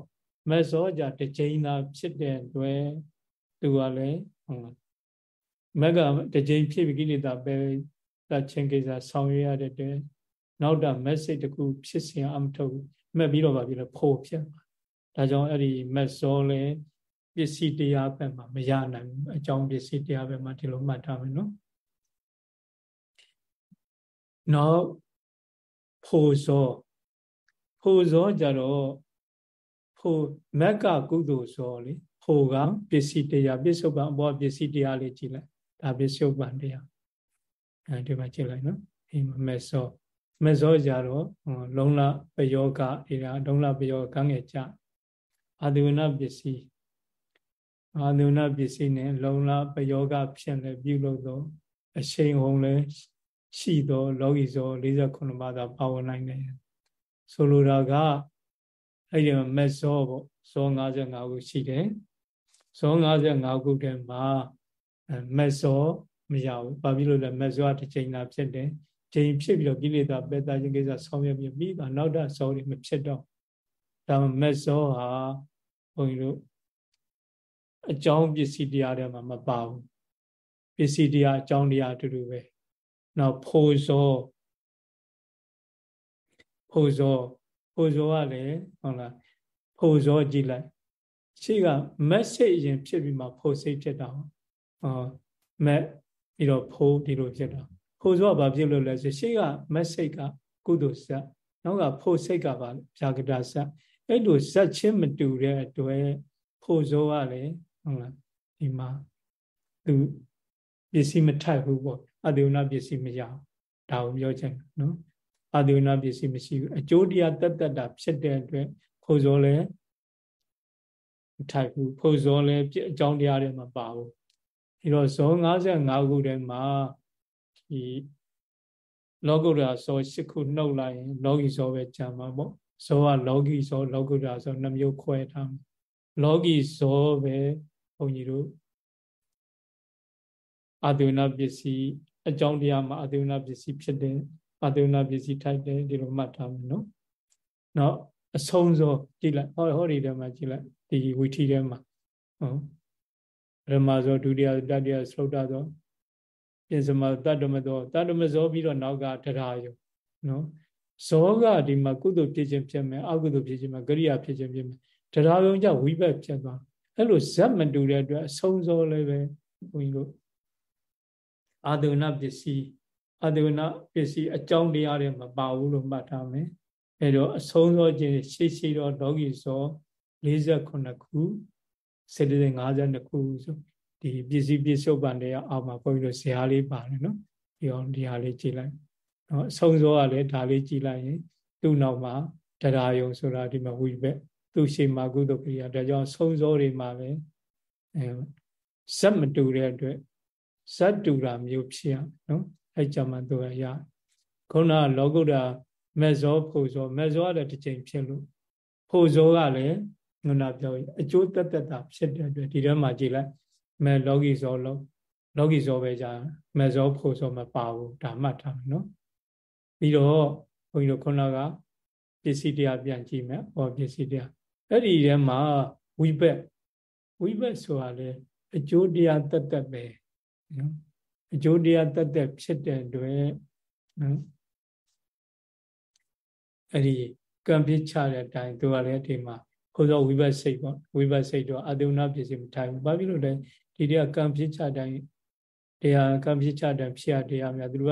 မက်ဇောကြတစ်ချိန်သာဖြစ်တဲ့အတွက်သူကလည်းဟုတ်လားမက်ကတစ်ချိန်ဖြစ်ပြီးကိလေသာပဲတချင်းကိစ္စဆောင်ရွက်ရတဲ့အတွက်နောက်တာ message တခုဖြစ်စင်အမထုတ်မှတ်ပြီးတော့ဗာပြီလေဖို့ဖြစ်မှာဒါကြောင့်အဲ့ဒီမက်ဇောလည်းပစ္စည်းတရားဘက်မှာမရနိုင်ဘူးအကြောင်းပစ္စည်းတရားဘက်မှာဒီလိုမှတ်ထားမယ်နော်နောက်ဖို့ဇော ဖို့ဇောကြတော့ဖို့မက်ကကုသိုလ်ဇောလေဖို့ကပစ္စည်းတရားပစ္စုပန်အပေါ်ပစ္စည်းတရားလေးကြည့်လိုက်ဒါပစ္စုပန်တရားအဲဒီမှာကြည့်လိုက်နော်ဒီမက်ဇောမက်ဇောကြတော့လုံလပယောဂဒီကလုံလပယောကံငယ်ကြအာဒုဏပစ္စည်းအာနုဏပစ္စည်းနဲ့လုံလပယောဂဖြစ်နေပြုလို့တော့အရှိန်ဟုန်လည်းရှိသော လောကီဇော48ပါးသာပါဝင်နိုင်တယ် ဆိုလိုတာကအဲ့ဒီမက်ဇောပေါ့ဇော55ခုရှိတယ်ဇော55ခုထဲမှာမက်ဇောမရဘူးဘာဖြစ်လို့လဲမက်ဇောတစ်ချိန်သာဖြစ်တယ်ချိန်ဖြစ်ပြီးတော့ကိလေသာပယ်တာခြင်းကိစ္စဆောင်ရွက်ပြီးပြီးတော့နောက်တာဇောတွေမဖြစ်တော့ဒါမက်ဇောဟာဘုန်းကြီးတို့အကြောင်းပစ္စည်းတရားတွေမှာမပါဘူးပစ္စည်းတရားအကြောင်းတရားအတူတူပဲနောက်ဖိုးစော ဖိုးစောဖိုးစောကလည်းဟုတ်လားဖိုးစောကြည့်လိုက်ရှိက message ရင်ဖြစ်ပြီးမှဖိုးစိတ်ဖြစ်တာဟောမက်ပြီးတော့ဖိုးဒီလိုဖြစ်တာဖိုးစောကဘာဖြစ်လို့လဲဆိုရှိက message ကကုသိုလ်စက်နောက်ကဖိုးစိတ်ကပါဗျာကတာစက်အဲ့လိုဇက်ချင်းမတူတဲ့အတွက်ဖိုးစောကလည်းဟုတ်လားဒီမှာသူပစ္စည်းမထိုက်ဘူးပေါ့အတေဝနာပစ္စည်းမရအောင်ဒါကိုပြောချင်နော် အတေဝနာပစ္စည်းမရှိဘူးအကျိုးတရားတက်တက်တာဖြစ်တဲ့အတွက်ဖို့စောလည်းမထိုက်ဘူးဖို့စောလည်းအကြောင်းတရားတွေမပါဘူးအဲတော့ဇော55ခုထဲမှာဒီလောကုတ္တရာဇော8ခုနှုတ်လိုက်ရင်လောကီဇောပဲကြာမှာပေါ့ဇောကလောကီဇောလောကုတ္တရာဇောနှမျိုးခွဲထားမှာလောကီဇောပဲဘုန်းကြီးတို့အာတုဏပစ္စည်းအကြောင်းတရားမှာအာတုဏပစ္စည်းဖြစ်တယ် အာတုဏပစ္စည်းထိုက်တယ်ဒီလိုမှတ်ထားမယ်နော်နောက်အဆုံးစောကြည့်လိုက်ဟောဟောဒီထဲမှာကြည့်လိုက်ဒီဝီထီထဲမှာဟုတ်ပရမဇောဒုတိယတတိယသုဒ္ဓသောပြင်စမတတ္တမသောတတ္တမဇောပြီးတော့နောက်ကတရားယုနော်ဇောကဒီမှာကုသိုလ်ဖြစ်ခြင်းဖြစ်မယ်အကုသိုလ်ဖြစ်ခြင်းမှာကရိယာဖြစ်ခြင်းဖြစ်မယ်တရားယုံကြဝိဘက်ဖြစ်သွားအဲ့လိုဇက်မတူတဲ့အတွက်အဆုံးစောလည်းပဲဘုန်းကြီးတို့အာဒုဏပစ္စည်း အာဒုဏပစ္စည်းအကြောင်းတရားတွေမပါဘူးလို့မှတ်ထားမယ်အဲတော့အဆုံးစောခြင်းရှိရှိတော့လောကီစော48ခုစေတသိက်52ခုဆိုဒီပစ္စည်းပစ္စုပန်တွေအောက်မှာဘုန်းကြီးတို့ဇာလေးပါတယ်နော်ဒီအောင်ဒီဟာလေးကြည့်လိုက်နော်အဆုံးစောကလည်းဒါလေးကြည့်လိုက်ရင်သူ့နောက်မှာတရားယုံဆိုတာဒီမှာဝိဘက်သူ့ရှိမှာကုသကိရိယာဒါကြောင့်ဆုံးစောတွေမှာလည်းအဲဇက်မတူတဲ့အတွက်ဇတ်တူတာမျိုးဖြစ်ရနော် အဲကြမှာသူရရခုနကလောကုတ္တမေဇောဖို့ဇောမေဇောကလည်းတစ်ချိန်ဖြစ်လို့ဖို့ဇောကလည်းငနာပြောအကျိုးတက်တက်တာဖြစ်တဲ့အတွက်ဒီထဲမှာကြည်လိုက်မေလောကီဇောလောလောကီဇောပဲကြာမေဇောဖို့ဇောမပါဘူးဒါမှတ်ထားမယ်နော်ပြီးတော့ဘုန်းကြီးတို့ခုနကပစ္စည်းတရားပြန်ကြည့်မယ်ဟောပစ္စည်းတရားအဲ့ဒီထဲမှာဝိဘက်ဝိဘက်ဆိုတာလေအကျိုးတရားတက်တက်ပဲနော် အကျိုးတရားတက်တက်ဖြစ်တဲ့အတွက်နော်အဲ့ဒီကံဖြစ်ချတဲ့အတိုင်းသူကလည်းဒီမှာခိုးသောဝိဘတ်စိတ်ပေါ့ဝိဘတ်စိတ်တော့အတုဏပစ္စည်းမထိုင်ဘူးဘာဖြစ်လို့လဲဒီတရားကံဖြစ်ချတိုင်းတရားကံဖြစ်ချတဲ့ဖြစ်ရတရားများသူက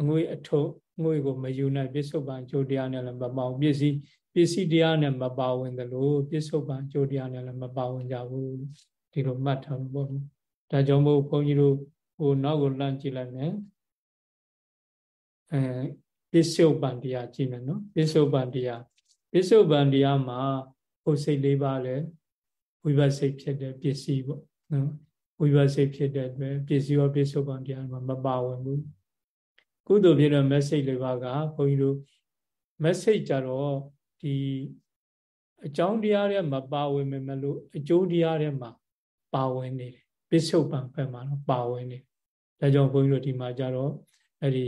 အငွေအထုပ်ငွေကိုမယူနိုင်ပြစ္ဆုတ်ပံအကျိုးတရားနဲ့လည်းမပေါအောင်ပစ္စည်းပစ္စည်းတရားနဲ့မပါဝင်သလိုပြစ္ဆုတ်ပံအကျိုးတရားနဲ့လည်းမပါဝင်ကြဘူးဒီလိုမှတ်ထားဖို့ပေါ့ဒါကြောင့်မို့ဘုန်းကြီးတို့ ဟိုနောက်ကိုလှမ်းကြည့်လိုက်မယ်အဲပစ္စုပန်တရားကြည့်မယ်နော်ပစ္စုပန်တရားပစ္စုပန်တရားမှာဟိုစိတ်လေးပါလဲဝိပဿစိတ်ဖြစ်တဲ့ပစ္စည်းပေါ့နော်ဝိပဿစိတ်ဖြစ်တဲ့အတွက်ပစ္စည်းရောပစ္စုပန်တရားမှာမပါဝင်ဘူးကုသိုလ်ဖြစ်တဲ့ message လေးပါကဘုန်းကြီးတို့ message ကြတော့ဒီအကြောင်းတရားတွေမပါဝင်မလို့အကျိုးတရားတွေမှာပါဝင်နေတယ် ပစ္စုပန်ဘက်မှာတော့ပါဝင်နေဒါကြောင့်ဘုန်းကြီးတို့ဒီမှာကြတော့အဲ့ဒီ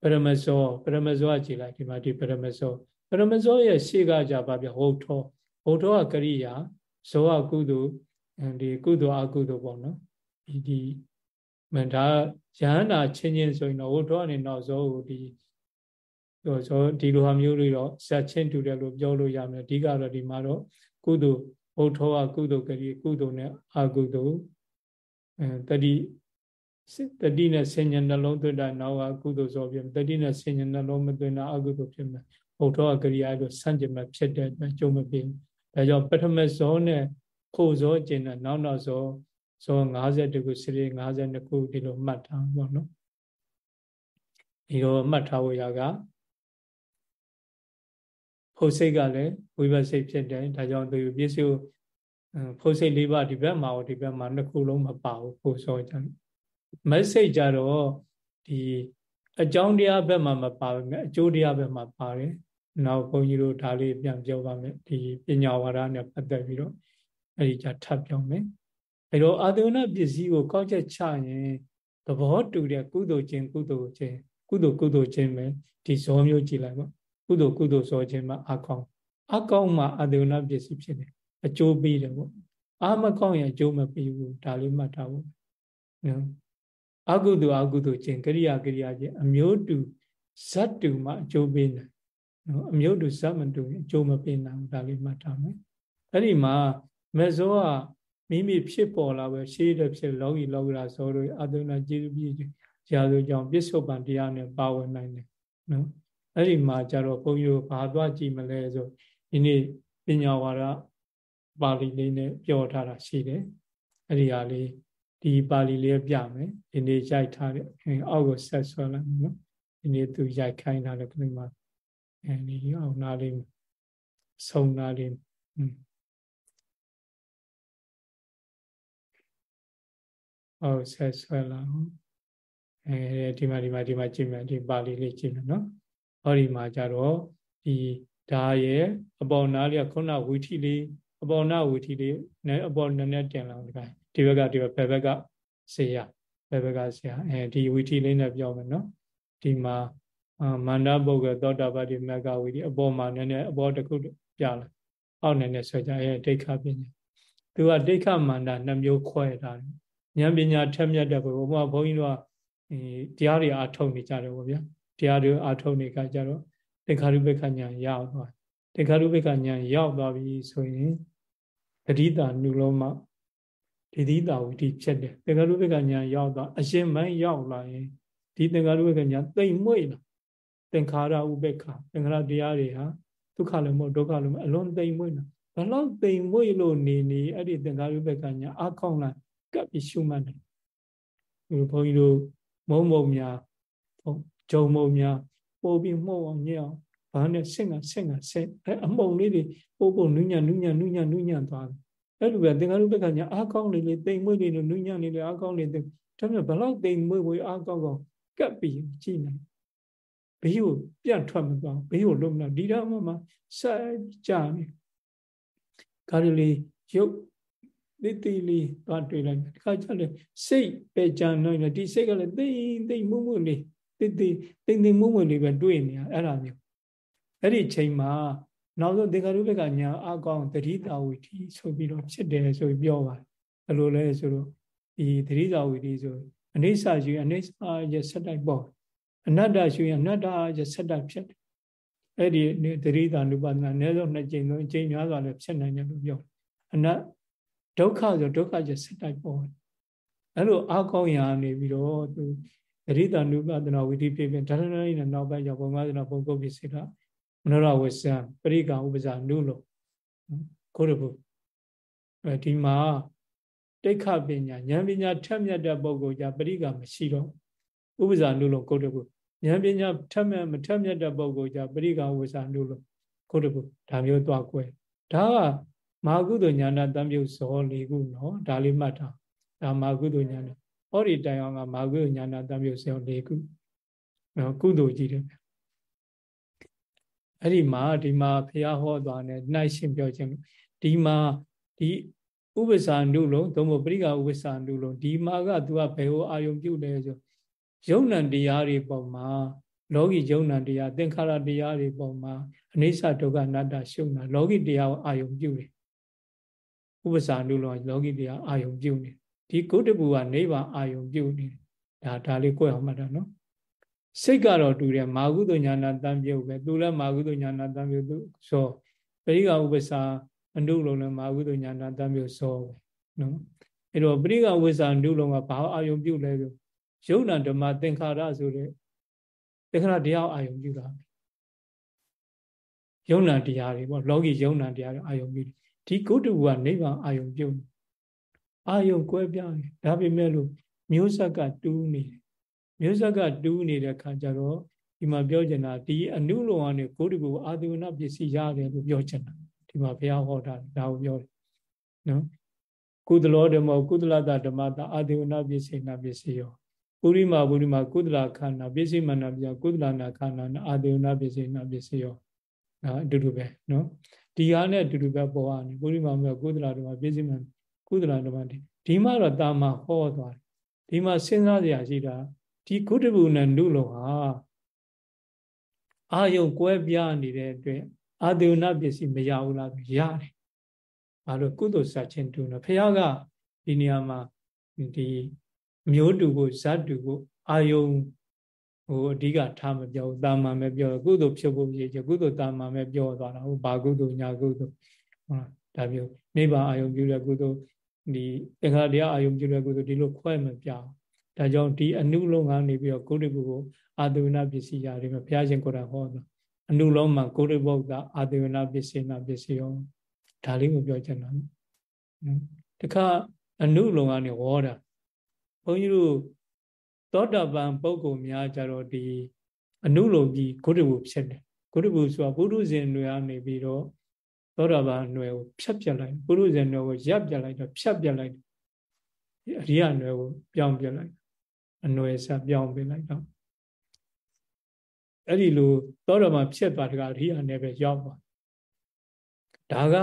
ပရမဇောပရမဇောကကြည်လိုက်ဒီမှာဒီပရမဇောပရမဇောရဲ့ရှေ့ကကြပါဗျဟုတ်ထောဟုတ်ထောကကရိယာဇောကကုသိုလ်ဒီကုသိုလ်အကုသိုလ်ပေါ့နော်ဒီဒီမဒါယဟန္တာချင်းချင်းဆိုရင်တော့ဟုတ်ထောကနေနောက်ဇောကိုဒီဟိုဆိုဒီလိုဟာမျိုးတွေတော့ဇက်ချင်းတူတယ်လို့ပြောလို့ရမယ်အဓိကတော့ဒီမှာတော့ကုသိုလ်ဟုတ်ထောကကုသိုလ်ကရိကုသိုလ်နဲ့အကုသိုလ် အဲတတိတတိနဲ့ဆင်ញနှလုံးသွင်းတာနောက်ကကုသိုလ်ဆိုဖြစ်တတိနဲ့ဆင်ញနှလုံးမသွင်းတာအကုသိုလ်ဖြစ်မယ်ဟုတ်တော့ကရိယာတို့ဆန့်ကျင်မဲ့ဖြစ်တဲ့အတွက်ကြုံမပြင်းဒါကြောင့်ပထမဇောနဲ့ခိုဇောကျင်တဲ့နောက်နောက်ဇောဇော50ခုစရိ52ခုဒီလိုမှတ်ထားပါတော့ဒီလိုမှတ်ထားဖို့ရကဖို့စိတ်ကလည်းဝိပဿစိတ်ဖြစ်တယ်ဒါကြောင့်သူပြည့်စုံ ဖို့စိတ်၄ပါးဒီဘက်မှာဒီဘက်မှာနှစ်ခုလုံးမပါဘူးဖို့ဇောကြတယ် message ကြတော့ဒီအကြောင်းတရားဘက်မှာမပါဘူးအကျိုးတရားဘက်မှာပါတယ်နောက်ဘုန်းကြီးတို့ဒါလေးပြန်ပြောပါမယ်ဒီပညာဝါဒနဲ့ပတ်သက်ပြီးတော့အဲ့ဒီကြထပ်ပြောမယ်အဲ့တော့အာသဝနပစ္စည်းကိုကောက်ချက်ချရင်သဘောတူတဲ့ကုသိုလ်ချင်းကုသိုလ်ချင်းကုသိုလ်ကုသိုလ်ချင်းပဲဒီဇောမျိုးကြည့်လိုက်ပါကုသိုလ်ကုသိုလ်ဇောချင်းမှာအကောင်းအကောင်းမှာအာသဝနပစ္စည်းဖြစ်တယ် အကျိုးပေးတယ်ပေါ့အာမကောင်းရင်အကျိုးမပေးဘူးဒါလေးမှတ်ထားဖို့နော်အကုသိုလ်အကုသိုလ်ချင်းကရိယာကရိယာချင်းအမျိုးတူဇတ်တူမှအကျိုးပေးတယ်နော်အမျိုးတူဇတ်မတူရင်အကျိုးမပေးနိုင်ဘူးဒါလေးမှတ်ထားမယ်အဲ့ဒီမှာမေဇောကမိမိဖြစ်ပေါ်လာပဲရှေးတဲ့ဖြစ်လောကီလောကရာဇောတို့အတုနာကျေစုပြည့်ရာဇိုကြောင့်ပြစ္ဆုတ်ပံတရားနဲ့ပါဝင်နိုင်တယ်နော်အဲ့ဒီမှာကျတော့ဘုန်းကြီးတို့ဘာသွားကြည့်မလဲဆိုဒီနေ့ပညာဝါဒ ပါဠိလေးနဲ့ပြောထားတာရှိတယ်အဲ့ဒီဟာလေးဒီပါဠိလေးပြမယ်ဒီနေ့ရိုက်ထားတဲ့အောက်ကိုဆက်ဆွဲလိုက်နော်ဒီနေ့သူရိုက်ခိုင်းထားတဲ့ကလေးမှာအဲဒီအောက်နားလေးဆုံးနားလေးအောက်ဆက်ဆွဲလာအဲဒီမှာဒီမှာဒီမှာကြည့်မယ်ဒီပါဠိလေးကြည့်မယ်နော်ဟောဒီမှာကြတော့ဒီဒါရဲ့အပေါ်နားလေးကခုနဝီထီလေး အပေါ်နာဝီထီလေးနဲ့အပေါ်နည်းနည်းတင်လာဒီကဒီဘက်ကဒီဘက်ဘယ်ဘက်ကဆရာဘယ်ဘက်ကဆရာအဲဒီဝီထီလေးနဲ့ပြောမယ်နော်ဒီမှာမန္တပုဂ္ဂသောတာပတိမကဝီဒီအပေါ်မှာနည်းနည်းအပေါ်တစ်ခုပြလာအောက်နည်းနည်းဆိုကြရဲ့ဒိဋ္ဌပညာသူကဒိဋ္ဌမန္တနှစ်မျိုးခွဲထားတယ်ဉာဏ်ပညာထက်မြက်တဲ့ဘုရားဘုန်းကြီးတို့ကတရားတွေအားထုတ်နေကြတယ်ဗောဗျာတရားတွေအားထုတ်နေကြကြတော့တေခါရုပ္ပခဉာဏ်ရောက်သွားတေခါရုပ္ပခဉာဏ်ရောက်သွားပြီဆိုရင် တတိတာနုလုံးမှဒီသီတာဝိတိဖြစ်တယ်တေခါရုပ္ပခဉာဏ်ရောက်သွားအရှင်မိုင်းရောက်လာရင်ဒီတေခါရုပ္ပခဉာဏ်တိမ်မွေ့လာသင်္ခါရဥပေက္ခသင်္ခါရတရားတွေဟာဒုက္ခလည်းမဟုတ်ဒုက္ခလည်းမအလွန်သိမ်မွေ့လာဘလောက်သိမ်မွေ့လို့နေနေအဲ့ဒီသင်္ခါရဥပေက္ခညာအကောင်းလာကပ်ပြီးရှုမှတ်တယ်ဒီဘုန်းကြီးတို့မုံမုံများဂျုံမုံများပို့ပြီးမှုတ်အောင်ညက်အောင် ဘာနဲ့ဆင့်ကဆင့်ကဆင့်အဲအမုံလေးတွေပို့ပို့နုညံ့နုညံ့နုညံ့နုညံ့သွားတယ်အဲ့လိုပဲသင်္ခါရုပ္ပကညာအားကောင်းနေလေတိမ်မွေ့နေလို့နုညံ့နေလေအားကောင်းနေတယ်ဒါပေမဲ့ဘလောက်တိမ်မွေ့မွေ့အားကောင်းကောင်းကပ်ပြီးကြည့်နေဘေးကိုပြန့်ထွက်မသွားဘေးကိုလုံးမလာဒီတော့မှဆက်ကြနေခါရလေးရုပ်တိတိလေးသွားတွေ့လိုက်တယ်ဒီခါကျလည်းစိတ်ပဲကြံနိုင်တယ်ဒီစိတ်ကလည်းတိမ်တိမ်မှုမှုလေးတိတိတိမ်တိမ်မှုမှုလေးပဲတွေ့နေရအဲ့ဒါမျိုး အဲ့ဒီချိန်မှာနောက်ဆုံးသင်္ခါရုပ္ပကညာအကောင်တတိတာဝိတိဆိုပြီးတော့ဖြစ်တယ်ဆိုပြီးပြောပါတယ်ဘယ်လိုလဲဆိုတော့ဒီတတိတာဝိတိဆိုအနိစ္စရှိအနိစ္စရဲ့ဆက်တိုက်ပေါ့အနတ္တရှိရင်အနတ္တရဲ့ဆက်တိုက်ဖြစ်တယ်အဲ့ဒီတတိတာနုပါဒနာအနည်းဆုံးနှစ်ကြိမ်သုံးကြိမ်များစွာလည်းဖြစ်နိုင်တယ်လို့ပြောအနတ်ဒုက္ခဆိုဒုက္ခရဲ့ဆက်တိုက်ပေါ့အဲ့လိုအကောင်းရာနေပြီးတော့သူတတိတာနုပါဒနာဝိတိဖြစ်ဖြစ်ဓာရဏိနဲ့နောက်ပိုင်းကျဘုံမသနာဘုံကုတ်ဖြစ်စေတာ မနောရဝဆံပရိကံဥပဇာနုလို့ကိုရဘုအဲဒီမှာတိခပညာဉာဏ်ပညာထက်မြက်တဲ့ပုဂ္ဂိုလ်ကြပရိကမရှိတော့ဥပဇာနုလို့ကိုရဘုဉာဏ်ပညာထက်မြတ်မထက်မြတ်တဲ့ပုဂ္ဂိုလ်ကြပရိကဝိစာနုလို့ခုတခုဒါမျိုးသွားကွယ်ဒါကမာကုသိုလ်ဉာဏတံပြုဇော၄ခုနော်ဒါလေးမှတ်ထားဒါမာကုသိုလ်ဉာဏဟောဒီတိုင်အောင်ကမာကုသိုလ်ဉာဏတံပြုဇော၄ခုနော်ကုသိုလ်ကြီးတယ် အဲ့ဒီမှာဒီမှာဖះဟောသွားတယ်နှိုက်ရှင်းပြောခြင်းဒီမှာဒီဥပ္ပစာနုလုံးသို့မဟုတ်ပရိကဥပ္ပစာနုလုံးဒီမှာက तू ကဘယ်ဟောအာယုံပြုလဲဆိုယုံ nant တရားတွေပေါ်မှာလောကီယုံ nant တရားသင်္ခါရတရားတွေပေါ်မှာအနိစ္စဒုက္ခအနတ္တရှုံတာလောကီတရားကိုအာယုံပြုတယ်ဥပ္ပစာနုလုံးလောကီတရားအာယုံပြုနေဒီကုတ္တဘူကနေပါအာယုံပြုနေဒါဒါလေးကိုယ်အောင်မှတ်တာနော် စိတ်ကတော့တူတယ်မာကုသညာနာတံပြုတ်ပဲသူလည်းမာကုသညာနာတံပြုတ်သူဆိုပရိကဥပ္ပစာအနုလုံးလည်းမာကုသညာနာတံပြုတ်ဆိုပဲနော်အဲ့တော့ပရိကဝိဇ္ဇာအနုလုံးကဘာအာယုံပြုတ်လဲဆိုယုံနာဓမ္မသင်္ခါရဆိုတဲ့သင်္ခါရတရားအာယုံပြုတာယုံနာတရားတွေပေါ့လောကီယုံနာတရားတွေအာယုံပြုဒီကုတ္တဝကနိဗ္ဗာန်အာယုံပြုအာယုံကွဲပြားတယ်ဒါပေမဲ့လို့မျိုးဆက်ကတူးနေတယ် မျိုးဆက်ကတူးနေတဲ့ခါကျတော့ဒီမှာပြောချင်တာဒီအနုလုံကနေကိုတကူအာသဝနပစ္စည်းရတယ်လို့ပြောချင်တာဒီမှာဘုရားဟောတာဒါကိုပြောတယ်နော်ကုသလောဓမ္မကုသလတဓမ္မတာအာသဝနပစ္စည်းနာပစ္စည်းရောပုရိမာပုရိမာကုသလခန္ဓာပစ္စည်းမနာပြကုသလနာခန္ဓာအာသဝနပစ္စည်းနာပစ္စည်းရောဒါအတူတူပဲနော်ဒီဟာနဲ့အတူတူပဲပေါ်ရနေပုရိမာမြေကုသလဓမ္မပစ္စည်းမကုသလဓမ္မဒီမှာတော့တာမဟောသွားတယ်ဒီမှာစဉ်းစားစရာရှိတာ ဒီကုတ္တဘူနဲ့နုလုံဟာအာယုံကွဲပြားနေတဲ့အတွက်အာဒေဝနာပစ္စည်းမရဘူးလားရတယ်။ဘာလို့ကုသိုလ်စချင်းတူနော်ဖះကဒီနေရာမှာဒီမျိုးတူကိုဇတ်တူကိုအာယုံဟိုအဓိကထားမပြောဘူးတာမန်ပဲပြောကုသိုလ်ဖြစ်ဖို့ရည်ချကုသိုလ်တာမန်ပဲပြောသွားတာဟိုဘာကုသိုလ်ညာကုသိုလ်ဟုတ်ဒါမျိုးနိဗ္ဗာန်အာယုံပြုတဲ့ကုသိုလ်ဒီသင်္ခါရတရားအာယုံပြုတဲ့ကုသိုလ်ဒီလိုခွဲမပြအောင် ဒါကြောင့်ဒီအနုလုံးကနေပြီးတော့ကိုရိပုကိုအာတဝနာပစ္စည်းရတယ်ဘုရားရှင်ကိုယ်တိုင်ဟောတာအနုလုံးမှာကိုရိပုကအာတဝနာပစ္စည်းနာပစ္စည်းရောဒါလေးကိုပြောချင်တာနော်တခါအနုလုံးကနေဟောတာဘုန်းကြီးတို့သောတာပန်ပုဂ္ဂိုလ်များကြတော့ဒီအနုလုံးကြီးကိုရိပုဖြစ်တယ်ကိုရိပုဆိုတာပုရုဇဉ်တွေကနေပြီးတော့သောတာပန်ຫນွယ်ကိုဖြတ်ပြလိုက်ပုရုဇဉ်ຫນွယ်ကိုရပ်ပြလိုက်တော့ဖြတ်ပြလိုက်အရိယຫນွယ်ကိုပြောင်းပြလိုက် အနွယ်ဆက်ပြောင်းပေးလိုက်တော့အဲ့ဒီလိုသောတော်မှာဖြစ်သွားတကအရိယာနဲ့ပဲရောက်ပါဒါက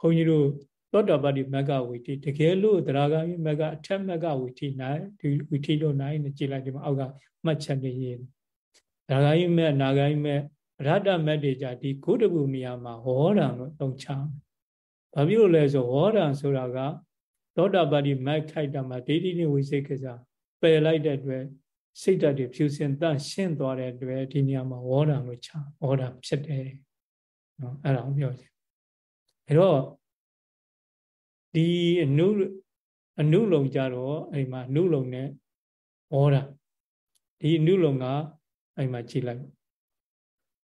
ခွန်ကြီးတို့သောတာပတ္တိမကဝီတိတကယ်လို့တရားဂိမကအထက်မကဝီတိနိုင်ဒီဝီတိလို့နိုင်နေကြည့်လိုက်ဒီမှာအောက်ကမှတ်ချက်နေရင်တရားဂိမနာဂိမရတ္တမတ်တွေကြဒီဂုတပုနေရာမှာဟောတာလို့သုံးချဘာဖြစ်လို့လဲဆိုဟောတာဆိုတာကသောတာပတ္တိမတ်ခိုက်တာမှာဒိဋ္ဌိနဲ့ဝိသိကိစ္စ ပယ်လိုက်တဲ့အတွက်စိတ်ဓာတ်တွေဖြူစင်တန့်ရှင်းသွားတဲ့အတွက်ဒီနေရာမှာဝေါဒံလို့ချဝေါဒံဖြစ်တယ်နော်အဲ့ဒါကိုပြောချင်အဲ့တော့ဒီအနုအနုလုံကြတော့အဲ့မှာအနုလုံနဲ့ဝေါဒံဒီအနုလုံကအဲ့မှာကြည့်လိုက်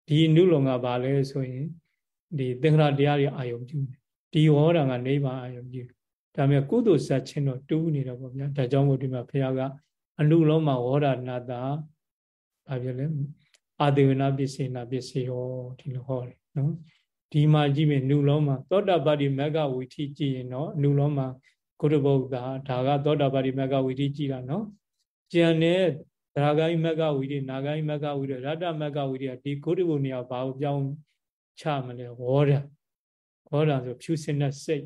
ဒီအနုလုံကဘာလဲဆိုရင်ဒီသင်္ခါရတရားတွေအာယုံပြုတယ်ဒီဝေါဒံကနေပါအာယုံပြု ဒါပေမဲ့ကုသိုလ်ဇတ်ချင်းတော့တူးနေတော့ဗောဗျာဒါကြောင့်မို့ဒီမှာဘုရားကအနုလုံးမှာဝေါဒနာတာဘာဖြစ်လဲအာဒေဝနာပစ္စေနာပစ္စေဟောဒီလိုဟောတယ်နော်ဒီမှာကြည့်မယ်နုလုံးမှာသောတာပတိမကဝီထိကြည့်ရင်တော့နုလုံးမှာကုရဗုဒ္ဓဒါကသောတာပတိမကဝီထိကြည့်တာနော်ကျန်တဲ့ဒရာဂိမကဝီထိနာဂိမကဝီထိရတ္တမကဝီထိကဒီကုရဗုဒ္ဓနေရာဘာကိုပြောင်းချမလဲဝေါဒဝေါဒဆိုဖြူစင်တဲ့စိတ်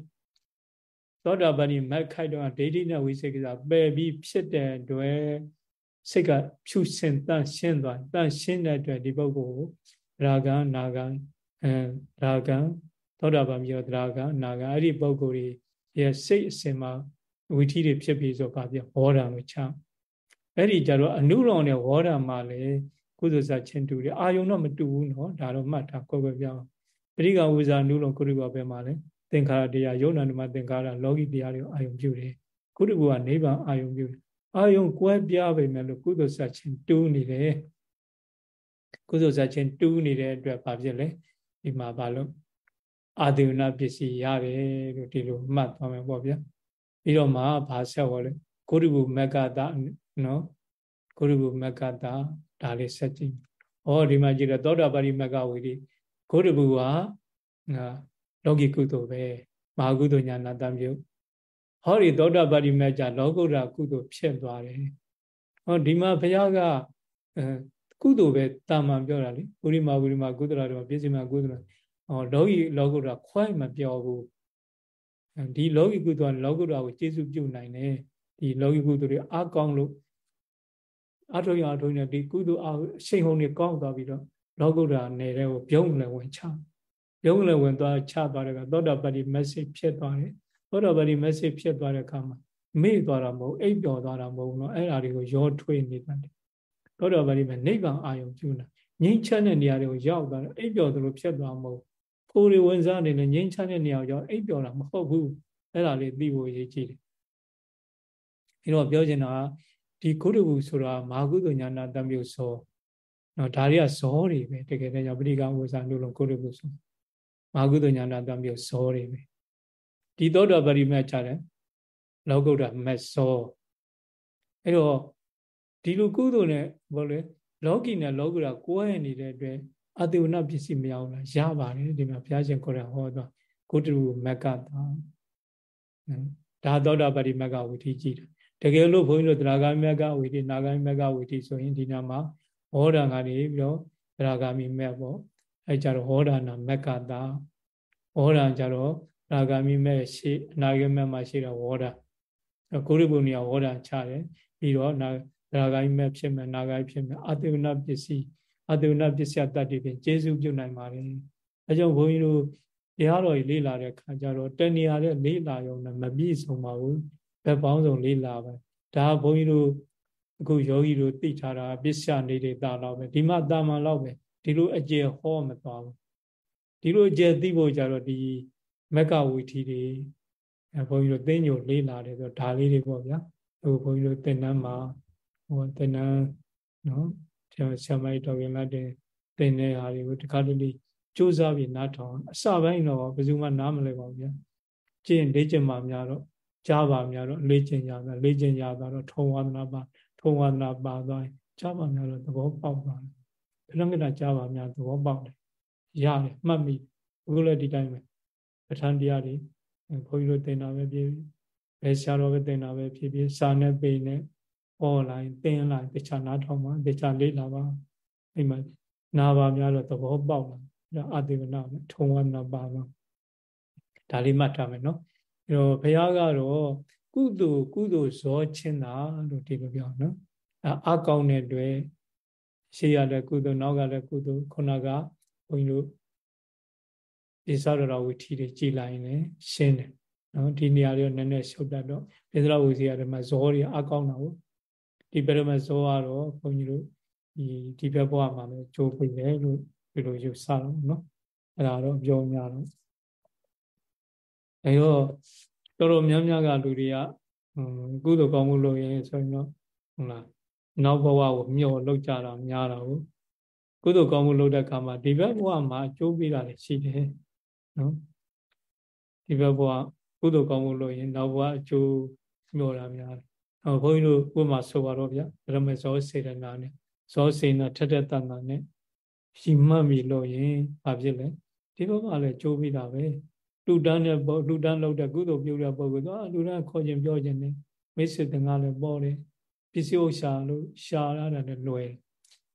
သောတာပတိမက်ခိုက်တော့ဒိဋ္ဌိနဲ့ဝိသေကိစ္စပယ်ပြီးဖြစ်တဲ့အတွက်စိတ်ကဖြူစင်တန့်ရှင်းသွားတန့်ရှင်းတဲ့အတွက်ဒီပုဂ္ဂိုလ်ကိုရာဂံနာဂံအဲရာဂံသောတာပန်မြောရာဂံနာဂံအဲ့ဒီပုဂ္ဂိုလ်တွေရဲ့စိတ်အစဉ်မှာဝိသီတွေဖြစ်ပြီးဆိုပါပြဝေါဒံကိုချအဲ့ဒီကြတော့အနုရောနဲ့ဝေါဒံမှာလေကုသဇာချင်းတူတယ်အာယုံတော့မတူဘူးနော်ဒါတော့မှတ်ထားကိုယ်ပဲပြောင်းပရိကဝိဇာနုရောကုရိဘဘယ်မှာလဲ သင်္ခါရတရားယုံနာနမသင်္ခါရလောကီတရားတွေကိုအာယုံပြုတယ်ကုတ္တဘူကနိဗ္ဗာန်အာယုံပြုတယ်အာယုံကွဲပြားပေမဲ့လို့ကုသိုလ်ဆက်ခြင်းတူးနေတယ်ကုသိုလ်ဆက်ခြင်းတူးနေတဲ့အတွက်ဘာဖြစ်လဲဒီမှာဘာလို့အာဒေဝနာပစ္စည်းရတယ်လို့ဒီလိုမှတ်သွားမယ်ပေါ့ဗျာပြီးတော့မှဘာဆက်ဟောလဲကုတ္တဘူမက္ကတာနော်ကုတ္တဘူမက္ကတာဒါလေးဆက်ကြည့်ဩဒီမှာကြည့်တော့သောတာပတိမကဝိတိဂုတဘူဟာ လောကီကုသိုလ်ပဲမဟာကုသိုလ်ညာနာတပြုဟောဒီသောတာပတိမကြလောကုတ္တရာကုသိုလ်ဖြစ်သွားတယ်ဟောဒီမှာဘုရားကကုသိုလ်ပဲတာမန်ပြောတာလေဝိရိမာဝိရိမာကုသရာတော့ပြည့်စုံမှာကုသရာဟောလောကီလောကုတ္တရာခွဲမပြောဘူးဒီလောကီကုသိုလ်ကလောကုတ္တရာကိုကျေစုပြုနိုင်တယ်ဒီလောကီကုသိုလ်တွေအကောင်းလို့အထုံရအထုံရဒီကုသိုလ်အရှိန်ဟုန်တွေကောင်းသွားပြီးတော့လောကုတ္တရာနယ်တဲ့ကိုပြုံးလည်းဝင်ချ ပြုံးလည်းဝင်သွားချသွားတဲ့ကသောတာပတိ message ဖြစ်သွားတယ်သောတာပတိ message ဖြစ်သွားတဲ့အခါမှာမေ့သွားတာမဟုတ်အိပ်ပျော်သွားတာမဟုတ်เนาะအဲ့ဒါတွေကိုရောထွေးနေတယ်သောတာပတိမှာနိဗ္ဗာန်အာယုံပြုနေငြိမ်းချမ်းတဲ့နေရာတွေကိုရောက်သွားတယ်အိပ်ပျော်သလိုဖြစ်သွားမဟုတ်ဖိုးတွေဝင်စားနေလည်းငြိမ်းချမ်းတဲ့နေရာကိုရောက်အိပ်ပျော်တာမဟုတ်ဘူးအဲ့ဒါလေးသိဖို့ရည်ကြည့်တယ်ဒီတော့ပြောချင်တာကဒီကုတ္တဘူးဆိုတာမာကုသညာနာတမျိုးစောနော်ဒါတွေကဇောတွေပဲတကယ်တည်းကြောင့်ပရိကဝေစာလို့လုံးကုတ္တဘူးဆို မာကုသညာနာတမျိုးဇောတွေပဲဒီသောတာပရိမတ်ကြတယ်လောကုတ္တမက်ဇောအဲ့တော့ဒီလိုကုသိုလ်နဲ့ဘောလေလောကီနဲ့လောကုတ္တကိုယ်ရနေတဲ့အတွက်အတုဏပစ္စည်းမရအောင်လားရပါတယ်ဒီမှာဘုရားရှင်ခေါ်တာဟောတော့ကုတ္တရမကတာဒါသောတာပရိမကဝိသီကြည့်တာတကယ်လို့ဘုန်းကြီးတို့တရားဂမိမကဝိသီနာဂမိမကဝိသီဆိုရင်ဒီနာမှာဟောတာကနေပြီးတော့တရားဂမိမက်ပေါ့ အဲကြတော့ဟောဒါနာမကတာဟောဒါကြတော့ရာဂမိမဲ့ရှိအနာဂမိမဲ့မှာရှိတော့ဝေါ်တာကိုရိပုန်ကြီးကဝေါ်တာချတယ်ပြီးတော့နာရာဂမိမဲ့ဖြစ်မဲ့နာဂိဖြစ်မဲ့အတေဝနပစ္စည်းအတေဝနပစ္စယတတ္တိဖြင့်ကျေစုပြုနိုင်ပါတယ်အဲကြောင့်ဘုန်းကြီးတို့တရားတော်ကြီးလေ့လာတဲ့ခါကျတော့တဏှာတဲ့လေ့လာရုံနဲ့မပြည့်စုံပါဘူးဘယ်ပေါင်းစုံလေ့လာပဲဒါဘုန်းကြီးတို့အခုယောဂီတို့သိထားတာပစ္စယနေတဲ့တာတော့ပဲဒီမှာတာမန်တော့ပဲ ဒီလိုအကျေဟောမသွားဘူးဒီလိုအကျေသိဖို့ကြတော့ဒီမက်ကဝီထီတွေအဲဘုန်းကြီးတို့သိညိုလေးလာတယ်ဆိုဒါလေးတွေပေါ့ဗျာအခုဘုန်းကြီးတို့သင်္นานမှာဟိုသင်္นานနော်ဆရာဆရာမကြီးတော်ရင်လာတဲ့သင်တဲ့ဟာတွေကိုတခါတလေစူးစမ်းပြီးနားထောင်အစပိုင်းတော့ဘယ်သူမှနားမလဲပါဘူးဗျာကျင့်လေ့ကျင့်မှများတော့ကြားပါများတော့လေ့ကျင့်ကြတာလေ့ကျင့်ကြတာတော့ထုံဝါဒနာပါထုံဝါဒနာပါသွားရင်ကြားပါများတော့သဘောပေါက်သွားတယ် ဘယ်လိုမှကြားပါများသဘောပေါက်တယ်ရတယ်မှတ်မိအခုလည်းဒီတိုင်းပဲပဋ္ဌာန်းတရားတွေဘုန်းကြီးတို့သင်တာပဲဖြစ်ဘယ်ဆရာတော်ပဲသင်တာပဲဖြစ်ဖြစ်စာနဲ့ပေနဲ့ဟောလိုက်သင်လိုက်တခြားနားထောင်ပါတခြားလေ့လာပါအိမ်မှာနာပါများတော့သဘောပေါက်လာဒါအတိဝနာထုံဝနာပါပါဒါလေးမှတ်ထားမယ်နော်အဲတော့ဘုရားကတော့ကုသိုလ်ကုသိုလ်ဇောချင်းတာလို့ဒီလိုပြောနော်အကောင်းတဲ့အတွ က်ရှေ့ရတဲ့ကုသိုလ်နောက်ကလည်းကုသိုလ်ခုနကဘုန်းကြီးတို့ပိစရတော်ဝီထီတွေကြည်လိုက်ရင်လည်းရှင်းတယ်နော်ဒီနေရာတွေနည်းနည်းရှုပ်တတ်တော့ပိစရဝီစီရတယ်မှာဇောတွေအကောင်းတာကိုဒီပရမဇောကတော့ဘုန်းကြီးတို့ဒီဒီဘက်ဘဝမှာလည်းကြိုးပိတယ်လို့ဒီလိုယူဆတော့နော်အဲ့ဒါတော့ပြောကြတော့အဲတော့တော်တော်များများကလူတွေကကုသိုလ်ကောင်းမှုလုပ်ရင်ဆိုရင်တော့ဟုတ်လား နောက်ဘဝကိုမျှော်လောက်ကြတာများတာကိုကုသိုလ်ကောင်းမှုလုပ်တဲ့အခါမှာဒီဘက်ဘဝမှာအကျိုးပေးတာလည်းရှိတယ်နော်ဒီဘက်ဘဝကုသိုလ်ကောင်းမှုလုပ်ရင်နောက်ဘဝအကျိုးမျှော်တာများတယ်။ဟောဘုန်းကြီးတို့ဥပမာဆိုပါတော့ဗျာဗရမဇောစေတနာနဲ့ဇောစေနာထက်ထက်တန်တန်နဲ့ရှိမှတ်ပြီးလို့ရင်ဘာဖြစ်လဲဒီဘက်မှာလည်းကျိုးပြီးတာပဲလူတန်းတဲ့လူတန်းလုပ်တဲ့ကုသိုလ်ပြုတဲ့ပုဂ္ဂိုလ်တော့လူတန်းခေါ်ခြင်းပြောခြင်းနဲ့မိတ်ဆွေတန်ခါလည်းပေါ်တယ် ပစ္စည်းဥရှာလို့ရှာရတာလည်းလွယ်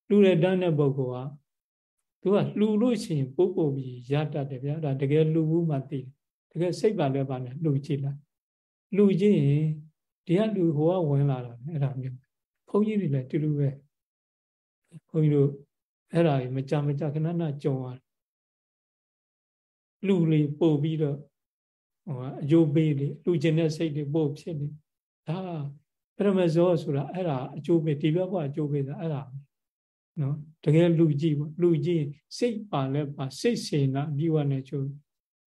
လူတဲ့တန်းတဲ့ပုဂ္ဂိုလ်ကသူကလှူလို့ရှိရင်ပို့ပို့ပြီးရတတ်တယ်ဗျာဒါတကယ်လှူဘူးမှသိတယ်တကယ်စိတ်ပါလဲပါနဲ့လှူကြည့်လိုက်လှူကြည့်ရင်ဒီကလူဟိုကဝင်လာတာအဲ့ဒါမျိုးဘုန်းကြီးတွေလည်းတူတူပဲဘုန်းကြီးတို့အဲ့ဒါကြီးမကြမကြခဏခဏကြုံရတယ်လူလေးပို့ပြီးတော့ဟိုအယိုးပေးလေလူကျင်တဲ့စိတ်တွေပို့ဖြစ်နေဒါပ ရမဇောဆိုတာအဲ့ဒါအကျိုးပေးဒီဘက်ကအကျိုးပေးတာအဲ့ဒါနော်တကယ်လူကြည့်ပေါ့လူကြည့်စိတ်ပါလဲပါစိတ်စေနာအပြည့်ဝနဲ့ချိုး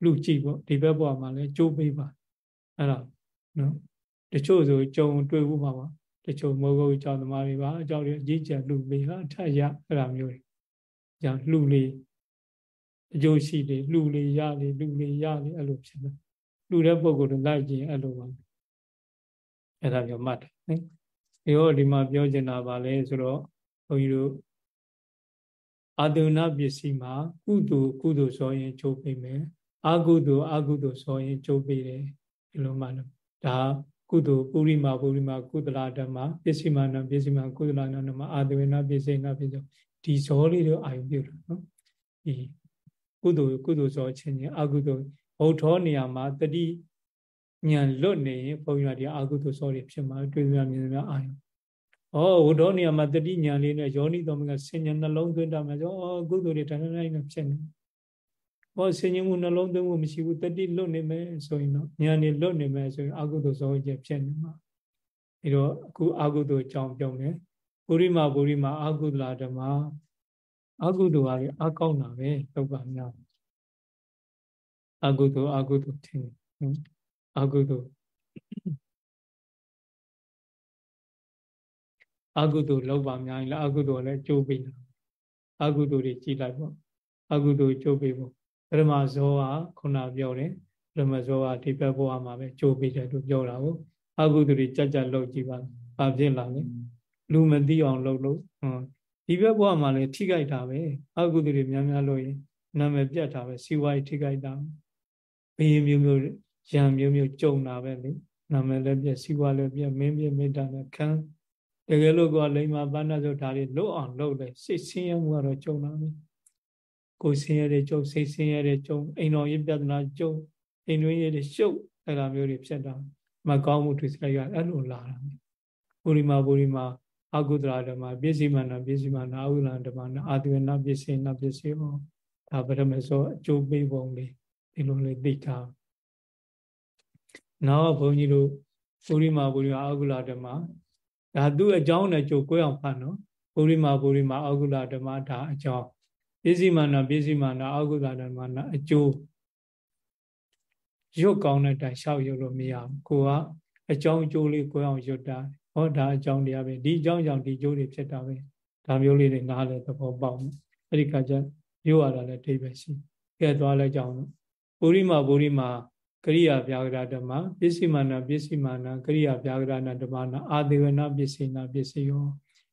လူကြည့်ပေါ့ဒီဘက်ဘဝမှာလဲကြိုးပေးပါအဲ့ဒါနော်တချို့ဆိုကြုံတွေ့ဘူးပါပါတချို့မောဂုတ်ကြောင့်သမားတွေပါအကြောင်းတွေအကြီးကျယ်လူပေးဟာထက်ရအဲ့ဒါမျိုးတွေကြောင့်လူလေးအကျိုးရှိတယ်လူလေးရလေလူလေးရလေအဲ့လိုဖြစ်တယ်လူတဲ့ပုံကိုလိုက်ကြည့်အဲ့လိုပါ အဲ့ဒါမျိုးမှတ်တယ်နော်ဒီတော့ဒီမှာပြောချင်တာပါလဲဆိုတော့ဘုန်းကြီးတို့အာတုဏပစ္စည်းမှာကုသိုလ်ကုသိုလ်ဆိုရင်ကျိုးပေးမယ်အာကုသိုလ်အာကုသိုလ်ဆိုရင်ကျိုးပေးတယ်ဒီလိုမှလို့ဒါကုသိုလ်ပုရိမာပုရိမာကုသလာဓမ္မပစ္စည်းမာနပစ္စည်းမာကုသလာဓမ္မအာတဝေနပစ္စည်းနာပစ္စည်းဒီဇောလေးတွေအာယုပြုတာနော်ဒီကုသိုလ်ကုသိုလ်ဇောချင်းချင်းအာကုသိုလ်ဘုထောနေရာမှာတတိ ညာလွတ်နေရင်ဘုန်းကြီးကဒီအာကုသိုလ်ဇောတွေဖြစ်မှာတွေ့ရမြင်ရအာယုဩဝဒ္ဓနေရာမှာတတိညာလေးနဲ့ယောနိတော်မကဆင်ញနှလုံးသွင်းတာမှာဆိုဩကုသိုလ်တွေတဏှာတိုင်းနဲ့ဖြစ်နေဟောဆင်ញမှုနှလုံးသွင်းမှုမရှိဘူးတတိလွတ်နေမယ်ဆိုရင်တော့ညာနေလွတ်နေမယ်ဆိုရင်အာကုသိုလ်ဇောချက်ဖြစ်နေမှာအဲတော့အခုအာကုသိုလ်အကြောင်းပြောမယ်ပုရိမာပုရိမာအာကုသလာဓမ္မအာကုသိုလ်ဟာအကောင်းတာပဲလောက်ပါများအာကုသိုလ်အာကုသိုလ်ထင် အာကုသိုလ်အကုသိုလ်လောက်ပါများရင်လည်းအကုသိုလ်လည်းကျိုးပေးတာအကုသိုလ်တွေကြည်လိုက်ပေါ့အကုသိုလ်ကျိုးပေးဖို့ပရမဇောဟာခုနပြောတယ်ပရမဇောဟာဒီဘက်ဘဝမှာပဲကျိုးပေးတယ်လို့ပြောတာကိုအကုသိုလ်တွေကြက်ကြက်လောက်ကြည့်ပါဘာဖြစ်လာလဲလူမသိအောင်လုပ်လို့ဒီဘက်ဘဝမှာလည်းထိခိုက်တာပဲအကုသိုလ်တွေများများလုပ်ရင်နာမည်ပြတ်တာပဲစီဝါးထိခိုက်တာဘေးမျိုးမျိုး ရံမျိုးမျိုးကြုံတာပဲလေနာမည်လည်းပြတ်စီဝါးလည်းပြတ်မင်းပြတ်မေတ္တာလည်းခံတကယ်လို့ကလိမ္မာပါဏဆိုဒါတွေလွတ်အောင်လုပ်တယ်စိတ်ဆင်းရဲမှုကတော့ကြုံလာပြီကိုယ်ဆင်းရဲတဲ့ကြုံစိတ်ဆင်းရဲတဲ့ကြုံအိမ်တော်ရေးပြဿနာကြုံအိမ်တွင်းရေးတွေရှုပ်အဲ့လိုမျိုးတွေဖြစ်တာမကောင်းမှုတွေစလိုက်ရအဲ့လိုလာတာပုရိမာပုရိမာအကုသလဓမ္မပစ္စည်းမနာပစ္စည်းမနာအဝိလဓမ္မနာအာတိဝနာပစ္စည်းနာပစ္စည်းဟောဒါပထမဆိုအကျိုးပေးပုံလေးဒီလိုလေးသိထား နောက်ဘုန်းကြီးတို့ပုရိမာပုရိမာအကုလဓမ္မဒါသူ့အကြောင်းနဲ့ကြိုကိုယ်အောင်ဖတ်နော်ပုရိမာပုရိမာအာဟုလဓမ္မဒါအကြောင်းပစ္စည်းမာနပစ္စည်းမာနအာဟုလဓမ္မနာအကျိုးရွတ်ကောင်းတဲ့တိုင်လျှောက်ရွတ်လို့မရဘူးကိုကအကြောင်းအကျိုးလေးကိုယ်အောင်ရွတ်တာဟောဒါအကြောင်းတရားပဲဒီအကြောင်းကြောင့်ဒီအကျိုးတွေဖြစ်တာပဲဒါမျိုးလေးတွေနားလဲသဘောပေါက်မယ်အဲ့ဒီကကြရွတ်ရတာလည်းအဓိပ္ပာယ်ရှိကဲသွားလဲကြောင်းလို့ပုရိမာပုရိမာ ကရိယာဗျာဂရဓမ္မပစ္စည်းမာနပစ္စည်းမာနကရိယာဗျာဂရနာဓမ္မနာအာသေဝနာပစ္စည်းနာပစ္စည်းရော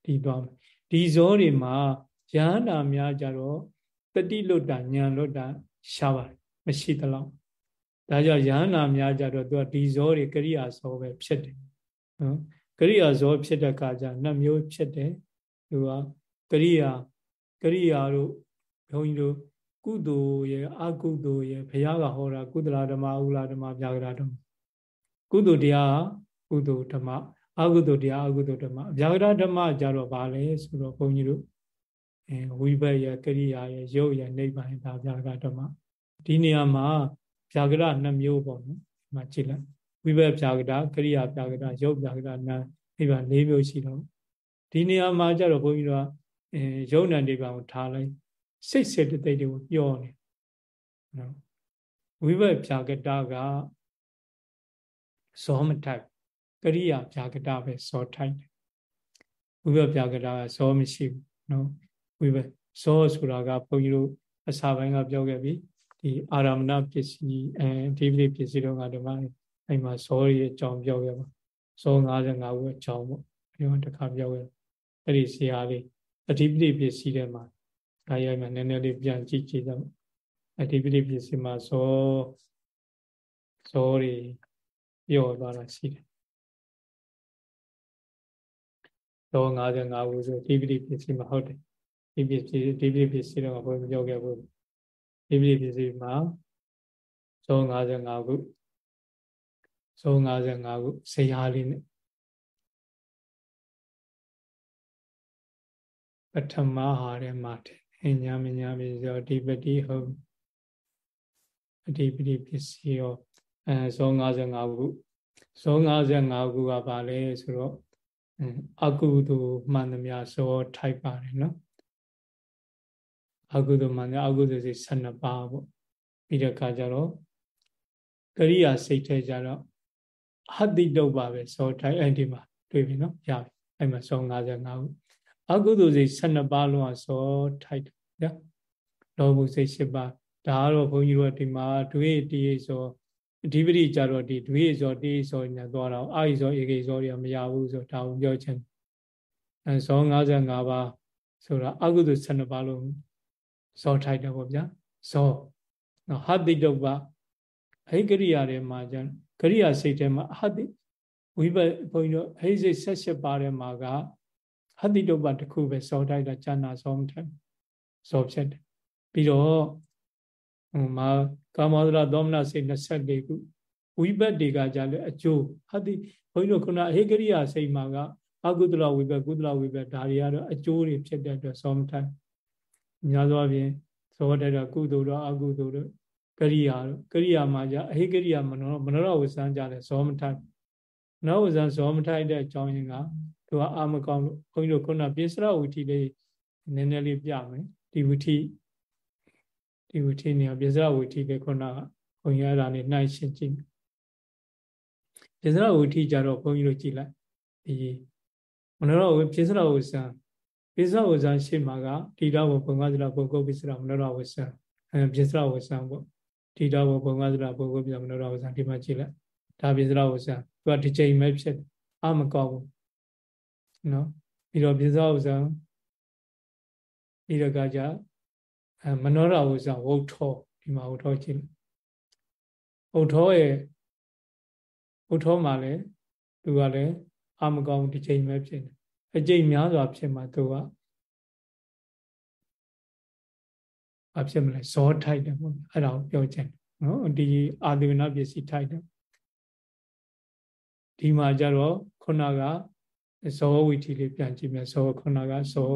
ဒီသွားမယ်ဒီဇောတွေမှာယဟန္တာများကြတော့တတိလွတ်တာဉာဏ်လွတ်တာရှားပါတယ်မရှိသလောက်ဒါကြောင့်ယဟန္တာများကြတော့သူကဒီဇောတွေကရိယာဇောပဲဖြစ်တယ်နော်ကရိယာဇောဖြစ်တဲ့အခါကျနှစ်မျိုးဖြစ်တယ်သူကကရိယာကရိယာတို့ဘုန်းကြီးတို့ ကုသိုလ်ရဲ့အကုသိုလ်ရဲ့ဘုရားကဟောတာကုသလာဓမ္မဥလာဓမ္မဗျာဂရဓမ္မကုသိုလ်တရားကုသိုလ်ဓမ္မအကုသိုလ်တရားအကုသိုလ်ဓမ္မဗျာဂရဓမ္မကြတော့ဗာလဲဆိုတော့ဘုန်းကြီးတို့အဲဝိဘတ်ရဲ့ကရိယာရဲ့ရုပ်ရဲ့နိဗ္ဗာန်ဒါဗျာဂရဓမ္မဒီနေရာမှာဗျာဂရနှစ်မျိုးပေါ့နော်ဒီမှာကြည့်လိုက်ဝိဘတ်ဗျာဂရကရိယာဗျာဂရရုပ်ဗျာဂရနာနိဗ္ဗာန်၄မျိုးရှိတော့ဒီနေရာမှာကြတော့ဘုန်းကြီးတို့ကအဲယုံ nant ဒီကောင်ထားလိုက် စိတ်စေတသိက်တွေကိုပြောနေနော်ဝိဘတ်ဖြာကတာကဇောမထိုက်ကရိယာဖြာကတာပဲဇောထိုက်တယ်ဝိဘတ်ဖြာကတာကဇောမရှိဘူးနော်ဝိဘတ်ဇောဆိုတာကဘုန်းကြီးတို့အစာပိုင်းကပြောခဲ့ပြီဒီအာရမဏပစ္စည်းအဲဒီပစ္စည်းတော့ကဒီမှာအဲ့မှာဇောရဲ့အကြောင်းပြောခဲ့ပါဇော55ခုအကြောင်းပေါ့ဒီမှာတစ်ခါပြောခဲ့အဲ့ဒီဆရာလေးအဓိပတိပစ္စည်းတွေမှာ ဒါရိုက်မှာနည်းနည်းလေးပြန်ကြည့်ကြည့်တော့အဓိပတိပစ္စည်းမှာဇောဇောတွေပြောသွားတာရှိတယ်ဇော55ခုဆိုအဓိပတိပစ္စည်းမှာဟုတ်တယ်ဒီပစ္စည်းအဓိပတိပစ္စည်းတော့ဘယ်မပြောခဲ့ဘူးအဓိပတိပစ္စည်းမှာဇော55ခုဇော55ခုဇေယျလေးနဲ့ပထမဟာထဲမှာတယ် အညာမညာပစ္စည်းအဓိပတိဟုတ်အဓိပတိပစ္စည်းရောအဲဇော55ခုဇော55ခုကပါလဲဆိုတော့အကုသိုလ်မှန်သမျှဇောထိုက်ပါတယ်နော်အကုသိုလ်မှန်တဲ့အကုသိုလ်စိတ်12ပါးပေါ့ပြီးတဲ့အခါကျတော့ကရိယာစိတ်ထဲကျတော့ဟတ္တိတုတ်ပါပဲဇောထိုက်အဲ့ဒီမှာတွေ့ပြီနော်ရပြီအဲ့မှာဇော55ခု အကုသိုလ်စိတ်12ပါးလုံးကစောထိုက်တယ်နော်လောဘစိတ်7ပါးဒါကတော့ဘုန်းကြီးတို့ကဒီမှာဒွေတည်ဆိုအဓိပတိကြတော့ဒီဒွေဆိုတေးဆိုညာသွားတော့အာဟိဆိုဧကိဆိုတွေကမရဘူးဆိုဒါကိုပြောချင်အဲဇော55ပါးဆိုတော့အကုသိုလ်12ပါးလုံးဇောထိုက်တယ်ပေါ့ဗျာဇောနော်ဟတိတုပ္ပဟိကရိယာတွေမှာကျန်ကရိယာစိတ်ထဲမှာဟတိဝိပဘုန်းကြီးတို့ဟိစိတ်78ပါးထဲမှာက ဟတိတုပ္ပတစ်ခုပဲဇောထိုက်တာကျန်တာဇောမထိုက်ဇောဖြစ်တယ်ပြီးတော့ဟိုမှာကာမောဒရာသောမနစိတ်24ခုဝိပတ်တွေကကြလဲအကျိုးဟတိဘုန်းကြီးတို့ခုနအဟိကရိယာစိတ်မှာကအကုသလဝိပတ်ကုသလဝိပတ်ဒါတွေကတော့အကျိုးတွေဖြစ်တဲ့အတွက်ဇောမထိုက်များသောအားဖြင့်ဇောတဲ့တော့ကုသိုလ်တော့အကုသိုလ်တော့ကရိယာတော့ကရိယာမှာじゃအဟိကရိယာမနောမနောဝဇံကြလဲဇောမထို က်မနောဝဇံဇောမထိုက်တဲ့အကြောင်းရင်းကသူကအာမကောင်းလို့ဘုန်းကြီးတို့ခုနပိစရဝီထိလေးနည်းနည်းလေးပြမယ်ဒီဝီထိဒီဝီထိနေပိစရဝီထိလေးခုနကဘုန်းကြီးအဲ့ဒါနဲ့နှိုင်းရှင်းကြည့်ပိစရဝီထိကြတော့ဘုန်းကြီးတို့ကြည့်လိုက်ဒီမနောဝပိစရဝဇံပိစရဝဇံရှေ့မှာကတိတော်ဘုံကသလဘုကုတ်ပိစရမနောဝဇံအဲပိစရဝဇံပေါ့တိတော်ဘုံကသလဘုကုတ်ပိစရမနောဝဇံဒီမှာကြည့်လိုက်ဒါပိစရဝဇံ သူကဒီချိန်ပဲဖြစ်အမကောင်းဘူးနော်ပြီးတော့ပိစရဝဇံပြီးတော့ကကြအဲမနောရဝဇံဝုတ်ထောဒီမှာဝုတ်ထောကြည့်ဝုတ်ထောရဲ့ဝုတ်ထောမှာလည်းသူကလည်းအမကောင်းဒီချိန်ပဲဖြစ်တယ်အကျိတ်များစွာဖြစ်မှာသူကဘာဖြစ်မလဲဇောထိုက်တယ်ပေါ့အဲ့ဒါကိုပြောချင်နော်ဒီအာသေနပစ္စည်းထိုက်တယ် ဒီမှာကြတော့ခုနကဇောဝီထီလေးပြန်ကြည့်မယ်ဇောခုနကဇော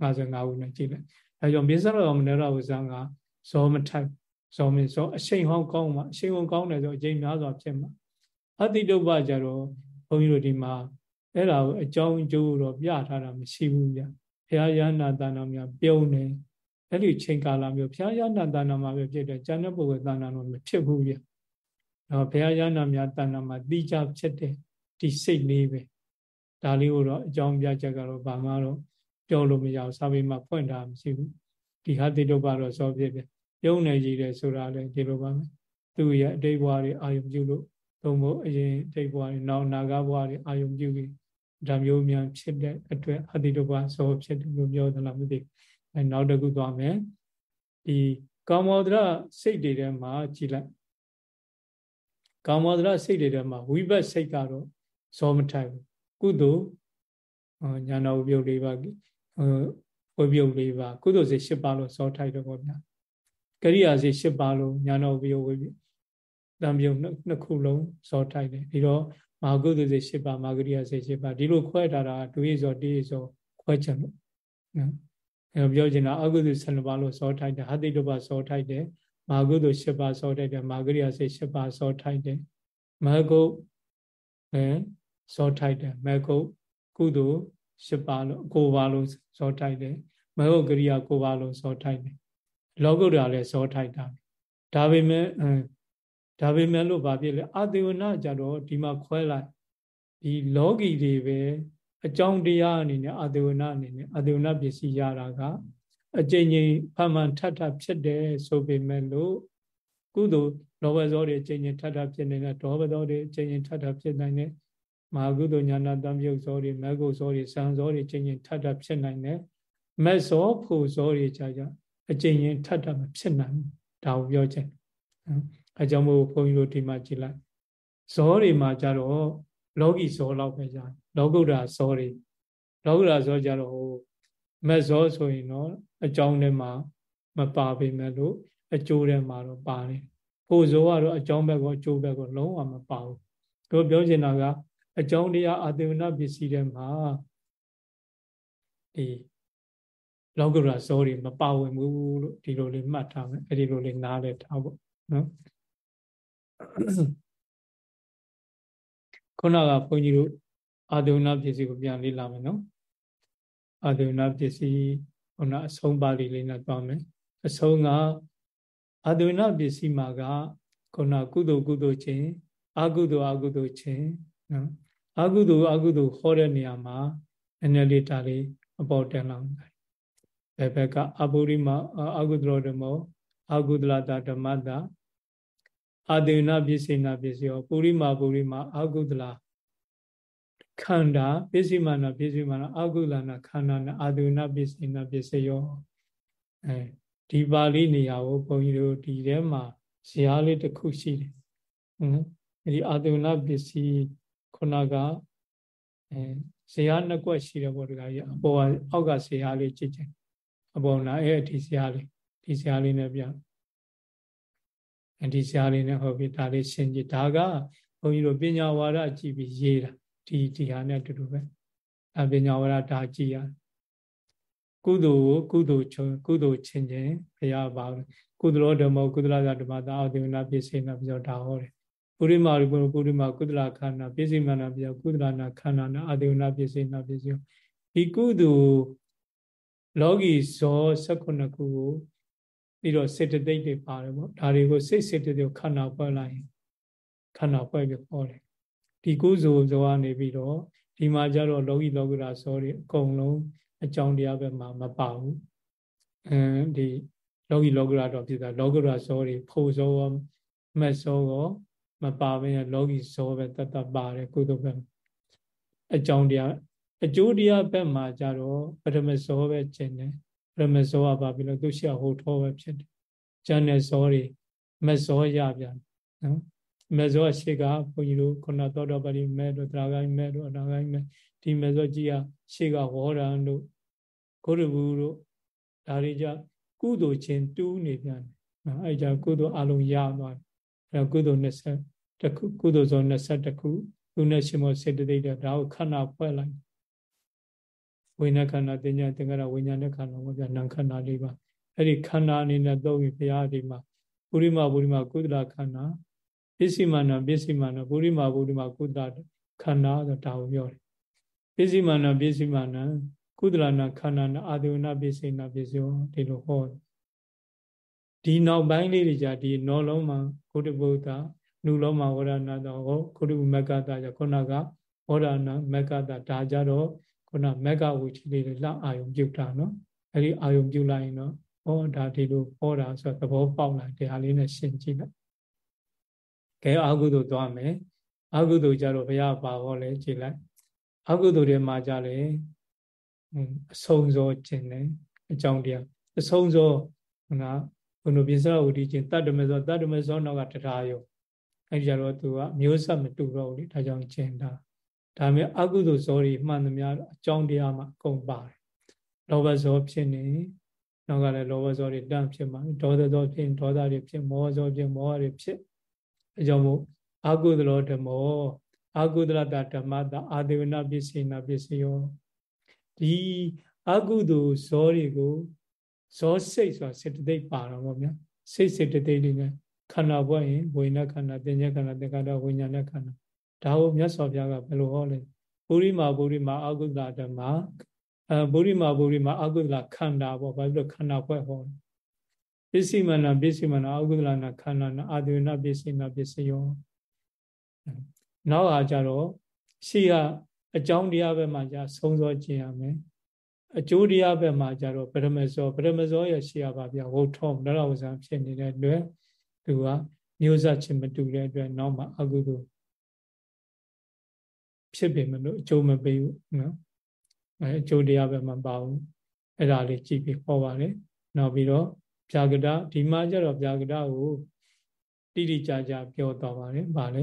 55ခုနဲ့ကြည့်လိုက်အဲကြောင့်မြစ္ဆရောမနရဝဇံကဇောမထိုက်ဇောမင်းဇောအရှိန်ဟောင်းကောင်းမှာအရှိန်ဟောင်းကောင်းတယ်ဆိုအကျိတ်များစွာဖြစ်မှာအတိတုပ္ပကြတော့ဘုန်းကြီးတို့ဒီမှာအဲ့ဒါကိုအကြောင်းအကျိုးတော့ပြထားတာမရှိဘူးဗျဘုရားရဟနာတဏ္ဍာများပြုံးနေအဲ့ဒီချိန်ကာလမျိုးဘုရားရဟနာတဏ္ဍာမှာပဲဖြစ်တယ်ဉာဏ်ပုဂ္ဂိုလ်တဏ္ဍာတော့မဖြစ်ဘူးဗျ တော့ဘုရားရဟနာများတဏ္ဍာမှာတိကျဖြစ်တယ်ဒီစိတ်လေးပဲဒါလေးကိုတော့အကြောင်းပြချက်ကတော့ဘာမှတော့ပြောလို့မရအောင်စာပေမှာဖွင့်တာမရှိဘူးဒီဟာတိတုပ္ပတော့စောပြပြပြုံးနေကြီးတယ်ဆိုတာလည်းဒီလိုပါမယ်သူ့ရဲ့အတိတ်ဘဝတွေအာယုံပြုလို့သုံးဖို့အရင်အတိတ်ဘဝတွေနောက်နာဂဘဝတွေအာယုံပြုပြီးဒါမျိုးများဖြစ်တဲ့အတွက်အတိတုပ္ပဇောဖြစ်တယ်လို့ပြောသလားမသိဘူးအဲနောက်တစ်ခုသွားမယ်ဒီကာမောဒရစိတ်တွေထဲမှာကြည်လိုက် ကာမောဒရစိတ်တွေထဲမှာဝိဘတ်စိတ်ကတော့ဇောမထိုက်ဘူးကုသိုလ်ညာနာဝိပယုတ်လေးပါဝိပယုတ်လေးပါကုသိုလ်စိတ်၈ပါးလို့ဇောထိုက်တော့ဗောဗျာကရိယာစိတ်၈ပါးလို့ညာနာဝိပယုတ်ဝိပယုတ်တံပြုံနှစ်ခုလုံးဇောထိုက်တယ်ဒီတော့မာကုသိုလ်စိတ်၈ပါးမာဂရိယစိတ်၈ပါးဒီလိုခွဲထားတာဒုရဇောတိဇောခွဲချင်လို့နော်အဲပြောချင်တာအကုသိုလ်12ပါးလို့ဇောထိုက်တယ်ဟတိတုပ္ပဇောထိုက်တယ် မာကုသိုလ်၈ပါးဇောထိုက်တယ်မာဂရိယစိတ်၈ပါးဇောထိုက်တယ်မဂုတ်အဲဇောထိုက်တယ်မဂုတ်ကုသိုလ်၈ပါးလို့ကိုပါလုံးဇောထိုက်တယ်မဂုတ်ဂရိယကိုပါလုံးဇောထိုက်တယ်လောကုတ္တရာလည်းဇောထိုက်တာဒါပေမဲ့ဒါပေမဲ့လို့ဘာဖြစ်လဲအာသေဝနာကြတော့ဒီမှာခွဲလိုက်ဒီလောကီတွေပဲအကြောင်းတရားအနေနဲ့အာသေဝနာအနေနဲ့အာသေဝနာပစ္စည်းရတာက အကျဉ်းချင်းဖမှန်ထပ်ထပ်ဖြစ်တယ်ဆိုပေမဲ့လို့ကုသိုလ်လောဘဇောတွေအကျဉ်းချင်းထပ်ထပ်ဖြစ်နေတဲ့ဒေါဘဇောတွေအကျဉ်းချင်းထပ်ထပ်ဖြစ်နိုင်တဲ့မဟာကုသိုလ်ညာနာတံပြုတ်ဇောတွေမဂုဇောတွေစံဇောတွေအကျဉ်းချင်းထပ်ထပ်ဖြစ်နိုင်တယ်မက်ဇောဖို့ဇောတွေကြာကြာအကျဉ်းချင်းထပ်ထပ်မဖြစ်နိုင်ဘူးဒါကိုပြောချင်အဲကြောင့်မို့ဘုန်းကြီးတို့ဒီမှာကြည်လိုက်ဇောတွေမှာကြတော့လောကီဇောလောက်ပဲကြာလောကုတ္တရာဇောတွေလောကုတ္တရာဇောကြတော့ဟို မက်ဇောဆိုရင်တော့အကြောင်းထဲမှာမပါပေမဲ့လို့အကျိုးထဲမှာတော့ပါတယ်ဖို့ဇောကတော့အကြောင်းဘက်ကောအကျိုးဘက်ကောလုံးဝမပါဘူးတို့ပြောချင်တာကအကြောင်းတရားအာသေဝနာပစ္စည်းထဲမှာဒီလောကုတ္တရာဇောတွေမပါဝင်ဘူးလို့ဒီလိုလေးမှတ်ထားမယ်အဲ့ဒီလိုလေးနားလည်ထားဖို့နော်ခုနကဘုန်းကြီးတို့အာဒုဏပစ္စည်းကိုပြန်လေ့လာမယ်နော် အာဒုဏပစ္စည်းခုနအဆုံးပါဠိလေးနဲ့သွားမယ်အဆုံးကအာဒုဏပစ္စည်းမှာကခုနကုသိုလ်ကုသိုလ်ချင်းအကုသိုလ်အကုသိုလ်ချင်းနော်အကုသိုလ်အကုသိုလ်ဟောတဲ့နေရာမှာနည်းနည်းလေးဒါလေးအပေါ်တက်လောက်ဘယ်ဘက်ကအပုရိမအကုသိုလ်ဓမ္မောအကုသလတာဓမ္မတာအာဒေနပစ္စေနာပစ္စယောပုရိမာပုရိမာအာကုသလာ ခန္ဓာပစ္စည်းမာနပစ္စည်းမာနအကုလနာခန္ဓာနာအာတုနာပစ္စည်းနာပစ္စယောအဲဒီပါဠိနေရာကိုဘုန်းကြီးတို့ဒီထဲမှာဇာတ်လေးတစ်ခုရှိတယ်ဟမ်အဲဒီအာတုနာပစ္စည်းခုနကအဲဇာတ်နှစ်ကွက်ရှိတယ်ပေါ့ဒီကကြီးအပေါ်အောက်ကဇာတ်လေးကြည့်ချင်အပေါ်နာအဲ့ဒီဇာတ်လေးဒီဇာတ်လေးနဲ့ပြအဲဒီဇာတ်လေးနဲ့ဟုတ်ပြီဒါလေးရှင်းကြည့်ဒါကဘုန်းကြီးတို့ပညာဝါဒကြည့်ပြီးရေးတာ ဒီဒီဟာနဲ့အတူတူပဲအပညာဝါဒဒါကြည့်ရကုသိုလ်ကိုကုသိုလ်ချုံကုသိုလ်ချင်းချင်းဘုရားပါကုသလောဓမ္မကုသလဓမ္မတာအတိဝနာပစ္စေနာပြောဒါဟောတယ်ပုရိမာရိပုပုရိမာကုသလခန္ဓာပစ္စေမနာပြောကုသလနာခန္ဓာနာအတိဝနာပစ္စေနာပစ္စယောဒီကုသိုလ်လောကီဇော16ခုကိုပြီးတော့စေတသိက်တွေပါတယ်ပေါ့ဒါတွေကိုစိတ်စေတသိက်ခန္ဓာဖွဲ့လိုက်ရင်ခန္ဓာဖွဲ့ပြီးဟောတယ် ဒီကုသိုလ်ဇောကနေပြီးတော့ဒီမှာကျတော့လောကီလောကုရာဇောတွေအကုန်လုံးအကြောင်းတရားပဲမှာမပါဘူးအဲဒီလောကီလောကုရာတော့ဖြစ်တာလောကုရာဇောတွေဖို့ဇောမက်ဇောရောမပါဘဲလောကီဇောပဲတတ်တတ်ပါတယ်ကုသိုလ်ပဲအကြောင်းတရားအကျိုးတရားဘက်မှာကျတော့ပထမဇောပဲကျင်တယ်ပထမဇောကပါပြီးတော့သူရှိဟိုထောပဲဖြစ်တယ်ကျန်တဲ့ဇောတွေမက်ဇောရပြန်နော် မေဇောရှေ့ကဘုန်းကြီးတို့ခုနသောတော်ပတိမဲတို့တရားဂိုင်းမဲတို့အနာဂိုင်းမဲဒီမေဇောကြီးကရှေ့ကဝေါရံတို့ကိုရဘူးတို့ဒါတွေကြကုသိုလ်ချင်းတူးနေပြန်တယ်နော်အဲကြကုသိုလ်အလုံးရသွားတယ်အဲကုသိုလ်20တခုကုသိုလ်စော20ခုသူနဲ့ရှင်မောစေတသိက်တဲ့ဒါကိုခန္ဓာဖွဲ့လိုက်ဝိညာဉ်ခန္ဓာတင်ညာသင်္ခါရဝိညာဉ်နဲ့ခန္ဓာဘောပြနာခန္ဓာလေးပါအဲ့ဒီခန္ဓာအနေနဲ့သုံးပြီးဘုရားဒီမှာပုရိမပုရိမကုသလခန္ဓာ ပစ္စည်းမာနပစ္စည်းမာနပုရိမာပုရိမာကုသလခန္ဓာဆိုတာကိုပြောတယ်ပစ္စည်းမာနပစ္စည်းမာနကုသလနာခန္ဓာနာအာဒေဝနာပစ္စည်းနာပစ္စယောဒီလိုဟောဒီနောက်ပိုင်းလေးတွေじゃဒီနောလုံးမှာကုတ္တဗုဒ္ဓနုလုံးမှာဝရဏတော်ဟောကုတ္တမကတာじゃခုနကဝရဏမကတာဒါကြတော့ခုနမကဝီထီလေးတွေလှအာယုံပြုတ်တာနော်အဲ့ဒီအာယုံပြုတ်လိုက်ရင်တော့ဟောဒါဒီလိုဟောတာဆိုတော့သဘောပေါက်လာတရားလေးနဲ့ရှင်းကြည့်လိုက် ကဲအာဟုသို့သွားမယ်အာဟုသို့ကြတော့ဘုရားပါဟောလဲကြည်လိုက်အာဟုသို့တွေမှာကြလေအဆုံးစောခြင်းတယ်အကြောင်းတရားအဆုံးစောဟနာဘုံတို့ပိစရဝတိခြင်းတတ္တမေသောတတ္တမေသောနောက်ကတရားယုံအဲဒီကြတော့သူကမျိုးဆက်မတူတော့ဘူးလေဒါကြောင့်ကျင်တာဒါပေမဲ့အကုသိုလ်ဇောတွေမှန်သမျှအကြောင်းတရားမှာအကုန်ပါတယ်လောဘဇောဖြစ်နေနောက်ကလည်းလောဘဇောတွေတန့်ဖြစ်မှာဒေါသဇောဖြစ်ဒေါသတွေဖြစ်မောဟဇောဖြစ်မောဟတွေဖြစ် အဲကြောင့်မို့အာကုသလောဓမ္မောအာကုသလတဓမ္မတာအာဒေဝနာပစ္စေနာပစ္စယောဒီအာကုသိုလ်ဇောတွေကိုဇောစိတ်ဆိုတာစေတသိက်ပါတော့ဗောဗျာစိတ်စေတသိက်တွေနဲ့ခန္ဓာဘွက်ရင်ဝိညာဉ်ခန္ဓာပညာခန္ဓာသင်္ခါရဝိညာဉ်နဲ့ခန္ဓာဒါကိုမြတ်စွာဘုရားကဘယ်လိုဟောလဲပုရိမာပုရိမာအာကုသလဓမ္မအဲပုရိမာပုရိမာအာကုသလခန္ဓာပေါ့ဘာဖြစ်လို့ခန္ဓာဘွက်ဟောလဲ ပစ္စည်းမနာပစ္စည်းမနာအကုသလနာခန္ဓာနာအာဒေဝနာပစ္စည်းနာပစ္စယောနောက်ဟာကြတော့ရှေ့ကအကြောင်းတရားဘက်မှာじゃဆုံးစောကျင်ရမယ်အကျိုးတရားဘက်မှာကြတော့ပရမဇောပရမဇောရဲ့ရှေ့ကပါဗျာဝုထောနရဝဇံဖြစ်နေတဲ့အတွက်သူကမျိုးဆက်ချင်းမတူတဲ့အတွက်နောက်မှာအကုသိုလ်ဖြစ်ပေမလို့အကျိုးမပေးဘူးနော်အဲအကျိုးတရားပဲမပါဘူးအဲ့ဒါလေးကြည့်ပြီးဟောပါတယ်နောက်ပြီးတော့ ဗျာကတဒီမှာကျတော့ဗျာကတကိုတိတိကျကျပြောသွားပါတယ်။ဗာလဲ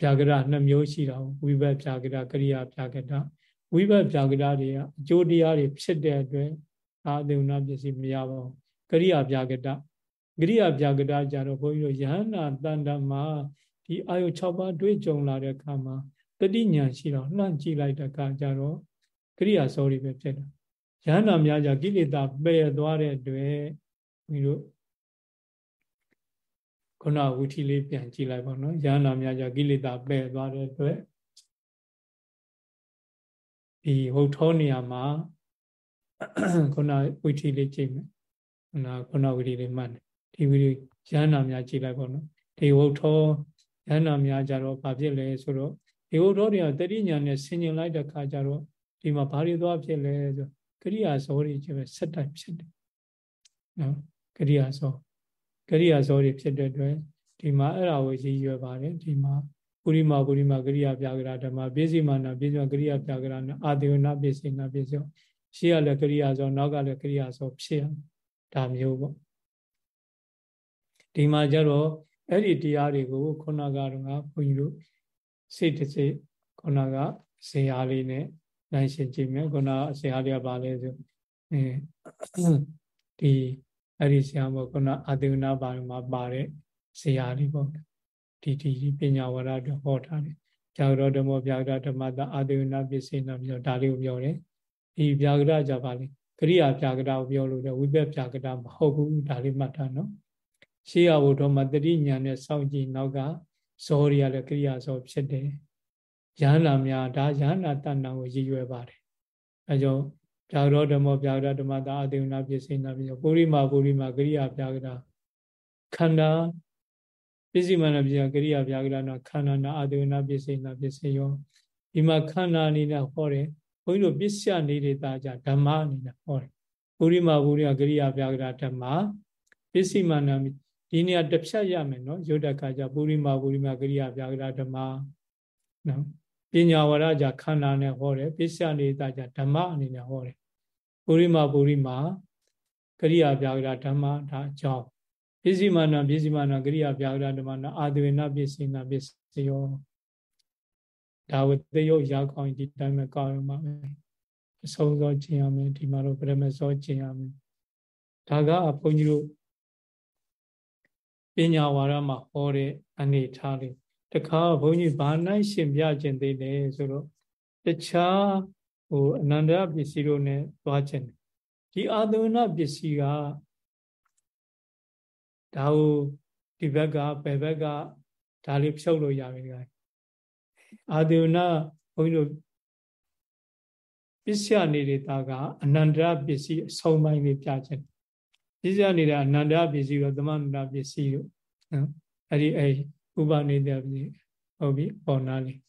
ဗျာကတနှစ်မျိုးရှိတာဝိဘတ်ဗျာကတကရိယာဗျာကတဝိဘတ်ဗျာကတတွေကအကျိုးတရားတွေဖြစ်တဲ့အတွက်အာသေဝနာပစ္စည်းမရပါဘူး။ကရိယာဗျာကတကရိယာဗျာကတကြတော့ဘုန်းကြီးတို့ယဟန္တာတန်တမှာဒီအာယု6ပါးတွေ့ကြုံလာတဲ့အခါမှာတတိညာရှိတော့နှံ့ကြည့်လိုက်တဲ့အခါကျတော့ကရိယာစောတွေပဲဖြစ်တာ။ယဟန္တာများကြကိလေသာပယ်သွားတဲ့အတွက် မိတို့ခုနဝီထီလေးပြန်ကြည့်လိုက်ပါနော်ယာနာများကြကိလေသာပယ်သွားတဲ့အတွက်ဒီဟုတ်ထောနေရာမှာခုနဝီထီလေးကြည့်မယ်ခုနခုနဝီထီလေးမှတ်တယ်ဒီဝီယာနာများကြည့်လိုက်ပါနော်ဒီဟုတ်ထောယာနာများကြတော့ဘာဖြစ်လဲဆိုတော့ဒီဟုတ်ထောတွေကတတိညာနဲ့ဆင်ញင်လိုက်တဲ့ခါကျတော့ဒီမှာဘာတွေသွားဖြစ်လဲဆိုကရိယာဇောတွေကျပဲဆက်တိုက်ဖြစ်တယ်နော် ကရိယာဇောကရိယာဇောတွေဖြစ်တဲ့အတွက်ဒီမှာအဲ့ဒါကိုရည်ရွယ်ပါတယ်ဒီမှာပုရိမာပုရိမာကရိယာပြာကရာဓမ္မပိစိမာနာပိစိမာကရိယာပြာကရာနာအာတေဝနာပိစိနာပိစိရှေ့ကလည်းကရိယာဆိုနောက်ကလည်းကရိယာဆိုဖြစ်ရဒါမျိုးပေါ့ဒီမှာကျတော့အဲ့ဒီတရားတွေကိုခုနကတော့ငါဘုန်းကြီးတို့စိတ်တစိတ်ခုနကဇေဟာလေးနဲ့နိုင်ရှင်ကြည့်မယ်ခုနအဇေဟာလေးကပါလဲဆိုအဲဒီ အဲ့ဒီဆရာမခုနအာတေဝနာပါမှာပါတဲ့ဇေဟာလေးပေါ့ဒီဒီပညာဝရတော့ဟောထားတယ်ကြာရောဓမ္မဗျာဂရဓမ္မတာအာတေဝနာပစ္စေနာပြောဒါလေးကိုပြောတယ်ဒီဗျာဂရကြပါလေကရိယာဗျာဂရကိုပြောလို့တယ်ဝိပက်ဗျာဂရမဟုတ်ဘူးဒါလေးမှတ်ထားနော်ရှေးရဘုတော်မှာတတိညာနဲ့စောင့်ကြည့်နောက်ကဇောရီရလည်းကရိယာဇောဖြစ်တယ်ယန္နာများဒါယန္နာတဏ္ဍာကိုရည်ရွယ်ပါတယ်အဲကြောင့် ဗျာရောဓမ္မဗျာဂရဓမ္မတာအာတေဝနာပစ္စေနာပြောပုရိမာပုရိမာကရိယာဗျာဂရခန္ဓာပစ္စည်းမနာပစ္စည်းကရိယာဗျာဂရနာခန္ဓာနာအာတေဝနာပစ္စေနာပစ္စယောဒီမှာခန္ဓာအနေနဲ့ဟောတယ်ဘုန်းကြီးတို့ပစ္စယနေတာကြဓမ္မအနေနဲ့ဟောတယ်ပုရိမာပုရိယကရိယာဗျာဂရဓမ္မပစ္စည်းမနာဒီနေရာတစ်ဖြတ်ရမယ်နော်ရုတ်တခါကျပုရိမာပုရိမာကရိယာဗျာဂရဓမ္မနော်ပညာဝရကြခန္ဓာနဲ့ဟောတယ်ပစ္စယနေတာကြဓမ္မအနေနဲ့ဟောတယ် ပုရိမာပုရိမာကရိယာဗျာဂရဓမ္မဒါအကြောင်းပစ္စည်းမာနပစ္စည်းမာနကရိယာဗျာဂရဓမ္မနာအာတဝေနပစ္စည်းနာပစ္စယောဒါဝတေယုတ်ရာကောင်းဒီတိုင်းမှာကောင်းရမှာပဲအဆုံးစောကျင်ရမယ်ဒီမှာတော့ပရမစောကျင်ရမယ်ဒါကဘုန်းကြီးတို့ပညာဝါဒမှာဟောတဲ့အနေထားလေးတခါဘုန်းကြီးဘာနိုင်ရှင်ပြခြင်းသေးလဲဆိုတော့တခြား ဟိုအနန္တပစ္စည်းတို့ ਨੇ သွားခြင်းဒီအာသဝနပစ္စည်းကဒါကိုဒီဘက်ကဘယ်ဘက်ကဒါလေးဖြုတ်လို့ရပြီကွာအာသဝနဘုန်းကြီးတို့ပစ္စယနေတာကအနန္တပစ္စည်းအဆုံးပိုင်းလေးပြခြင်းပစ္စယနေတဲ့အနန္တပစ္စည်းတော့သမန္တပစ္စည်းတို့နော်အဲ့ဒီအဲ့ဥပနေတဲ့ပစ္စည်းဟုတ်ပြီပေါ်နာလေး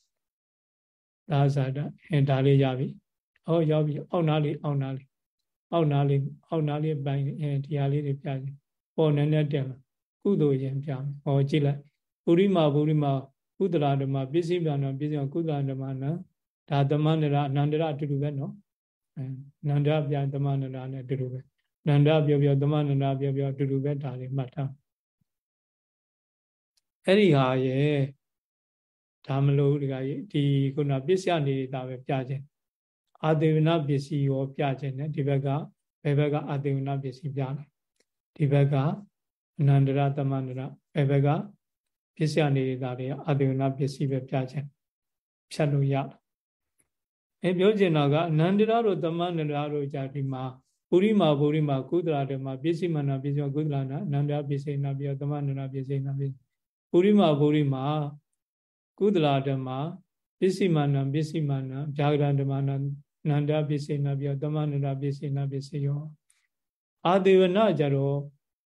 ဒါဇာတအဲဒါလေးရပြီ ဟောရောက်ပြီအောက်နာလေးအောက်နာလေးအောက်နာလေးအောက်နာလေးပိုင်းအဲဒီဟာလေးတွေပြခြင်းပေါ်နေနဲ့တက်မှာကုသိုလ်ရင်ပြမယ်ဟောကြည့်လိုက်ပုရိမာပုရိမာကုသလာဓမ္မပစ္စည်းပြန်တော့ပစ္စည်းကုသလာဓမ္မနော်ဒါသမန္တရာအနန္တရအတူတူပဲနော်အဲနန္ဒပြန်သမန္တရာနဲ့အတူတူပဲနန္ဒပြောပြောသမန္တရာပြောပြောအတူတူပဲဒါလေးမှတ်ထားအဲ့ဒီဟာရဲ့ဒါမလို့ဒီကဒီခုနပစ္စယနေတာပဲပြခြင်း အာသေဝနာပစ္စည်းရောပြခြင်းနဲ့ဒီဘက်ကဘယ်ဘက်ကအာသေဝနာပစ္စည်းပြတယ်ဒီဘက်ကအနန္တရသမန္တရဘယ်ဘက်ကပစ္စယနေတာတွေအာသေဝနာပစ္စည်းပဲပြခြင်းဖြတ်လို့ရတယ်အဲပြောချင်တာကအနန္တရတို့သမန္တရတို့じゃဒီမှာပုရိမာပုရိမာကုသလာဓမ္မပစ္စည်းမနာပစ္စည်းကုသလာနာအနန္တရပစ္စည်းနာပြီးတော့သမန္တရပစ္စည်းနာပြီးပုရိမာပုရိမာကုသလာဓမ္မပစ္စည်းမနာပစ္စည်းမနာဗျာဂရဓမ္မနာ နန္ဒပစ္စေနာပြောသမန္တပစ္စေနာပစ္စယောအာဒေဝနာကြတော့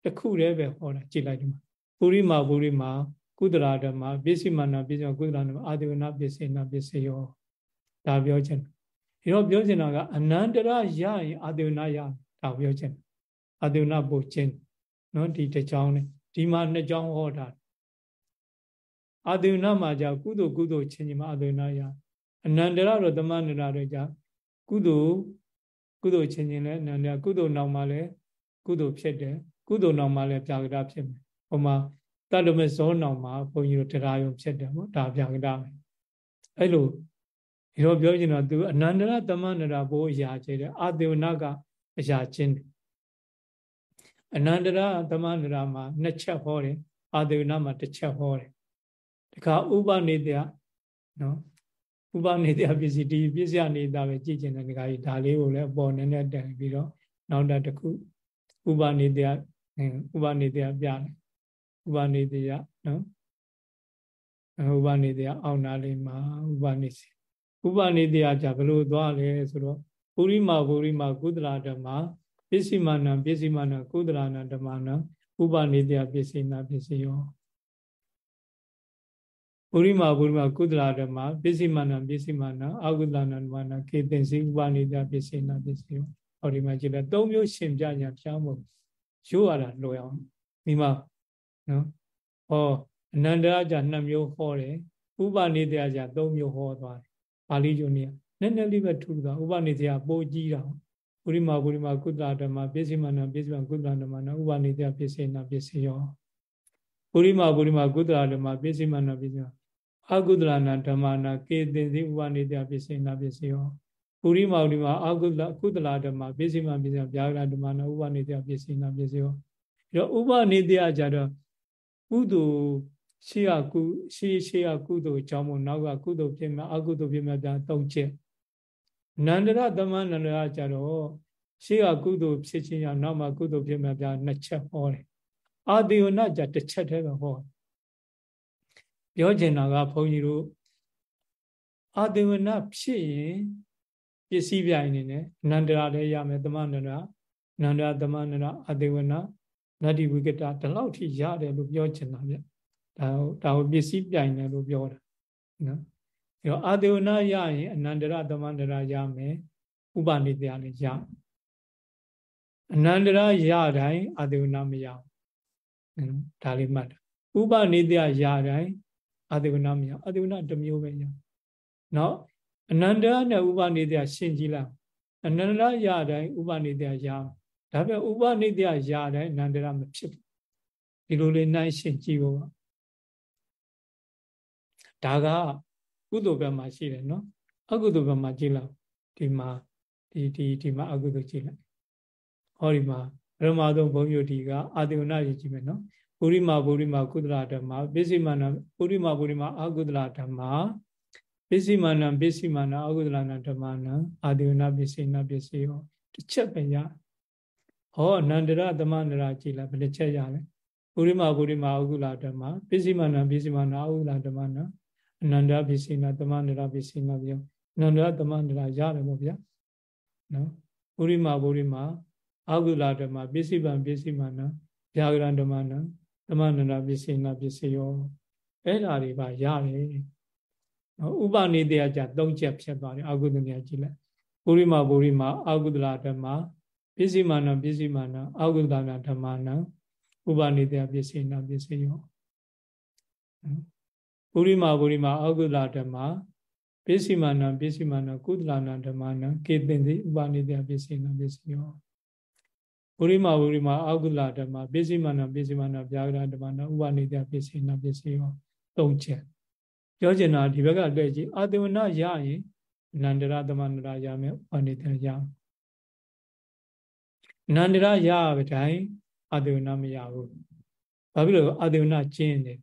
တခုတည်းပဲဟောတာကြည့်လိုက်ဒီမှာပုရိမာပုရိမာကုသရာဓမ္မပစ္စည်းမနာပစ္စယောကုသရာဓမ္မအာဒေဝနာပစ္စေနာပစ္စယောဒါပြောချင်ဒီတော့ပြောချင်တာကအနန္တရရရင်အာဒေဝနာရဒါပြောချင်အာဒေဝနာပို့ခြင်းနော်ဒီတစ်ကြောင်းနဲ့ဒီမှာနှစ်ကြောင်းဟောတာအာဒေဝနာမှာじゃကုသိုလ်ကုသိုလ်ချင်းချင်းမှာအာဒေဝနာရအနန္တရတော့သမန္တရာတော့じゃ ကုသိုလ်ကုသိုလ်ချင်းချင်းလည်းနန္ဒကုသိုလ်နောက်မှာလည်းကုသိုလ်ဖြစ်တယ်ကုသိုလ်နောက်မှာလည်းပြာကတာဖြစ်မယ်ဟိုမှာတတ္တမဇောနောက်မှာဘုန်းကြီးတို့တရားယုံဖြစ်တယ်ပေါ့ဒါပြာကတာပဲအဲ့လိုဒီတော့ပြောချင်တော့သူအနန္တရသမန္တရာဘိုးအရာကျဲတယ်အာသေဝနာကအရာချင်းအနန္တရသမန္တရာမှာနှစ်ချက်ဟောတယ်အာသေဝနာမှာတစ်ချက်ဟောတယ်တခါဥပနေတနော် ဥပနေတဲ့ပစ္စည်းဒီပစ္စယနေတာပဲကြည့်ကျင်တဲ့ဒကာကြီးဒါလေးကိုလည်းအပေါ်နည်းနည်းတန်ပြီးတော့နောက်တစ်ခုဥပနေတဲ့ဥပနေတဲ့ပြတယ်ဥပနေတဲ့နော်ဥပနေတဲ့အောက်နာလေးမှာဥပနေစီဥပနေတဲ့ကြဘယ်လိုသွားလဲဆိုတော့ပုရိမာပုရိမာကုသလာဓမ္မပစ္စည်းမာနံပစ္စည်းမာနကုသလာနာဓမ္မနံဥပနေတဲ့ပစ္စည်းနာပစ္စည်းယော ပုရိမာပုရိမာကုသလာဓမ္မပစ္စည်းမာနပစ္စည်းမာနအာကုသလာနဓမ္မနာကေတင်စီဥပနိဒပစ္စည်းနာပစ္စည်းဟောဒီမှာကြည့်လိုက်သုံးမျိုးရှင်ပြညာဖြောင်းဖို့ရိုးရတာလွယ်အောင်ဒီမှာနော်ဟောအနန္တရာကြနှစ်မျိုးဟောတယ်ပုဥပနိတယကြ၃မျိုးဟောသွားတယ်ပါဠိကျုံနေနည်းနည်းလေးပဲထူသွားဥပနိတယပိုကြီးတာပုရိမာပုရိမာကုသဓမ္မပစ္စည်းမနာပစ္စည်းမကုသဓမ္မနာဥပနိတယပစ္စေနာပစ္စယောပုရိမာပုရိမာကုသဓမ္မပစ္စည်းမနာပစ္စည်း အကုသလနာဓမ္မနာကေတင်စီဥပနိတယပစ္စေနာပစ္စယောပုရိမာပုရိမာအကုသလကုသလဓမ္မပစ္စည်းမပစ္စည်းဗျာဂရဓမ္မနာဥပနိတယပစ္စေနာပစ္စယောပြီးတော့ဥပနိတယကြတော့ကုသိုလ်ရှေးကကုရှေးရှေးကကုသိုလ်ကြောင့်မို့နောက်ကကုသိုလ်ဖြစ်မှာအကုသိုလ်ဖြစ်မှာပြန်သုံးချက်နန္ဒရသမန္နရကြတော့ရှေးကကုသိုလ်ဖြစ်ခြင်းကြောင့်နောက်မှာကုသိုလ်ဖြစ်မှာပြန်နှစ်ချက်ဟောတယ်အာဒီယနာကြတစ်ချက်တည်းပဲဟော ပြောချင်တာကဘုန်းကြီးတို့အာဒီယနာဖြစ်ရင်ပစ္စည်းပြိုင်နေတယ်နန္ဒရာလည်းရမယ်သမန္နရနန္ဒရသမန္နရအာဒီယနာနတ္တိဝိကတဒီလောက်ထိရတယ်လို့ပြောချင်တာဗျဒါဒါကိုပစ္စည်းပြိုင်တယ်လို့ပြောတာနော်အဲတော့အာဒေဝနာရရင်အနန္တရသမန္တရာရမယ်ဥပနိတယလည်းရအနန္တရာရတိုင်းအာဒေဝနာမရဘူးဒါလေးမှတ်တာဥပနိတယရတိုင်း အာဒေဝနာမရအာဒေဝနာတစ်မျိုးပဲရနော်အနန္တရနဲ့ဥပနိတယရှင်းကြည့်လိုက်အနန္တရရတိုင်းဥပနိတယရဒါပေမဲ့ဥပနိတယရတိုင်းအနန္တရမဖြစ်ဘူးဒီလိုလေးနိုင်ရှင်းကြည့်ဖို့ဒါကကုသိုလ်ဘက်မှာရှိတယ်နော်အကုသိုလ်ဘက်မှာကြည့်လိုက်ဒီမှာဒီဒီဒီမှာအကုသိုလ်ကြည့်လိုက်ဟောဒီမှာပရမသုံးဘုံမျိုးဒီကအာတိဝနာကြီးကြည့်မယ်နော် ပုရိမာပုရိမာကုသလဓမ္မပစ္စည်းမာနပုရိမာပုရိမာအကုသလဓမ္မပစ္စည်းမာနပစ္စည်းမာနအကုသလနာဓမ္မနာအာတိဝနာပစ္စည်းနာပစ္စည်းဟောတစ်ချက်ပဲရဟောအနန္တရသမန္တရာကြည့်လိုက်ဘယ်တစ်ချက်ရလဲပုရိမာပုရိမာအကုလဓမ္မပစ္စည်းမာနပစ္စည်းမာနအကုလဓမ္မနာအနန္တပစ္စည်းနာသမန္တရာပစ္စည်းနာပြောအနန္တရသမန္တရာရတယ်ပေါ့ဗျာနော်ပုရိမာပုရိမာအာဟုလာဓမ္မပစ္စည်းပံပစ္စည်းမာနာဗျာဂရံဓမ္မနာ သမန္တရာပစ္စည်းနာပစ္စည်းယောအဲ့ဓာတွေပါရတယ်နော်ဥပနိတေယကြ၃ချက်ဖြစ်သွားတယ်အာဟုတမြကြည့်လိုက်ပုရိမာပုရိမာအာဟုလာဓမ္မပစ္စည်းမာနာပစ္စည်းမာနာအာဟုလာဓမ္မနာဥပနိတေယပစ္စည်းနာပစ္စည်းယောပုရိမာပုရိမာအာဟုလဓမ္မပစ္စည်းမာနပစ္စည်းမာနကုသလနာဓမ္မနာကေတင်တိဥပနိတယပစ္စည်းနာပစ္စည်းယော ပုရိမာပုရိမာအာဟုလဓမ္မပစ္စည်းမာနပစ္စည်းမာနဗျာဂရဓမ္မနာဥပနိတယပစ္စည်းနာပစ္စည်းယောသုံးချက်ပြောချင်တာဒီဘက်ကတွေ့ကြည့်အာတဝနာရရင်နန္ဒရသမန္တရာရမယ်ဥပနိတယရနန္ဒရရပဲတိုင်းအာတဝနာမရဘူးဘာဖြစ်လို့အာတဝနာကျင်းတယ်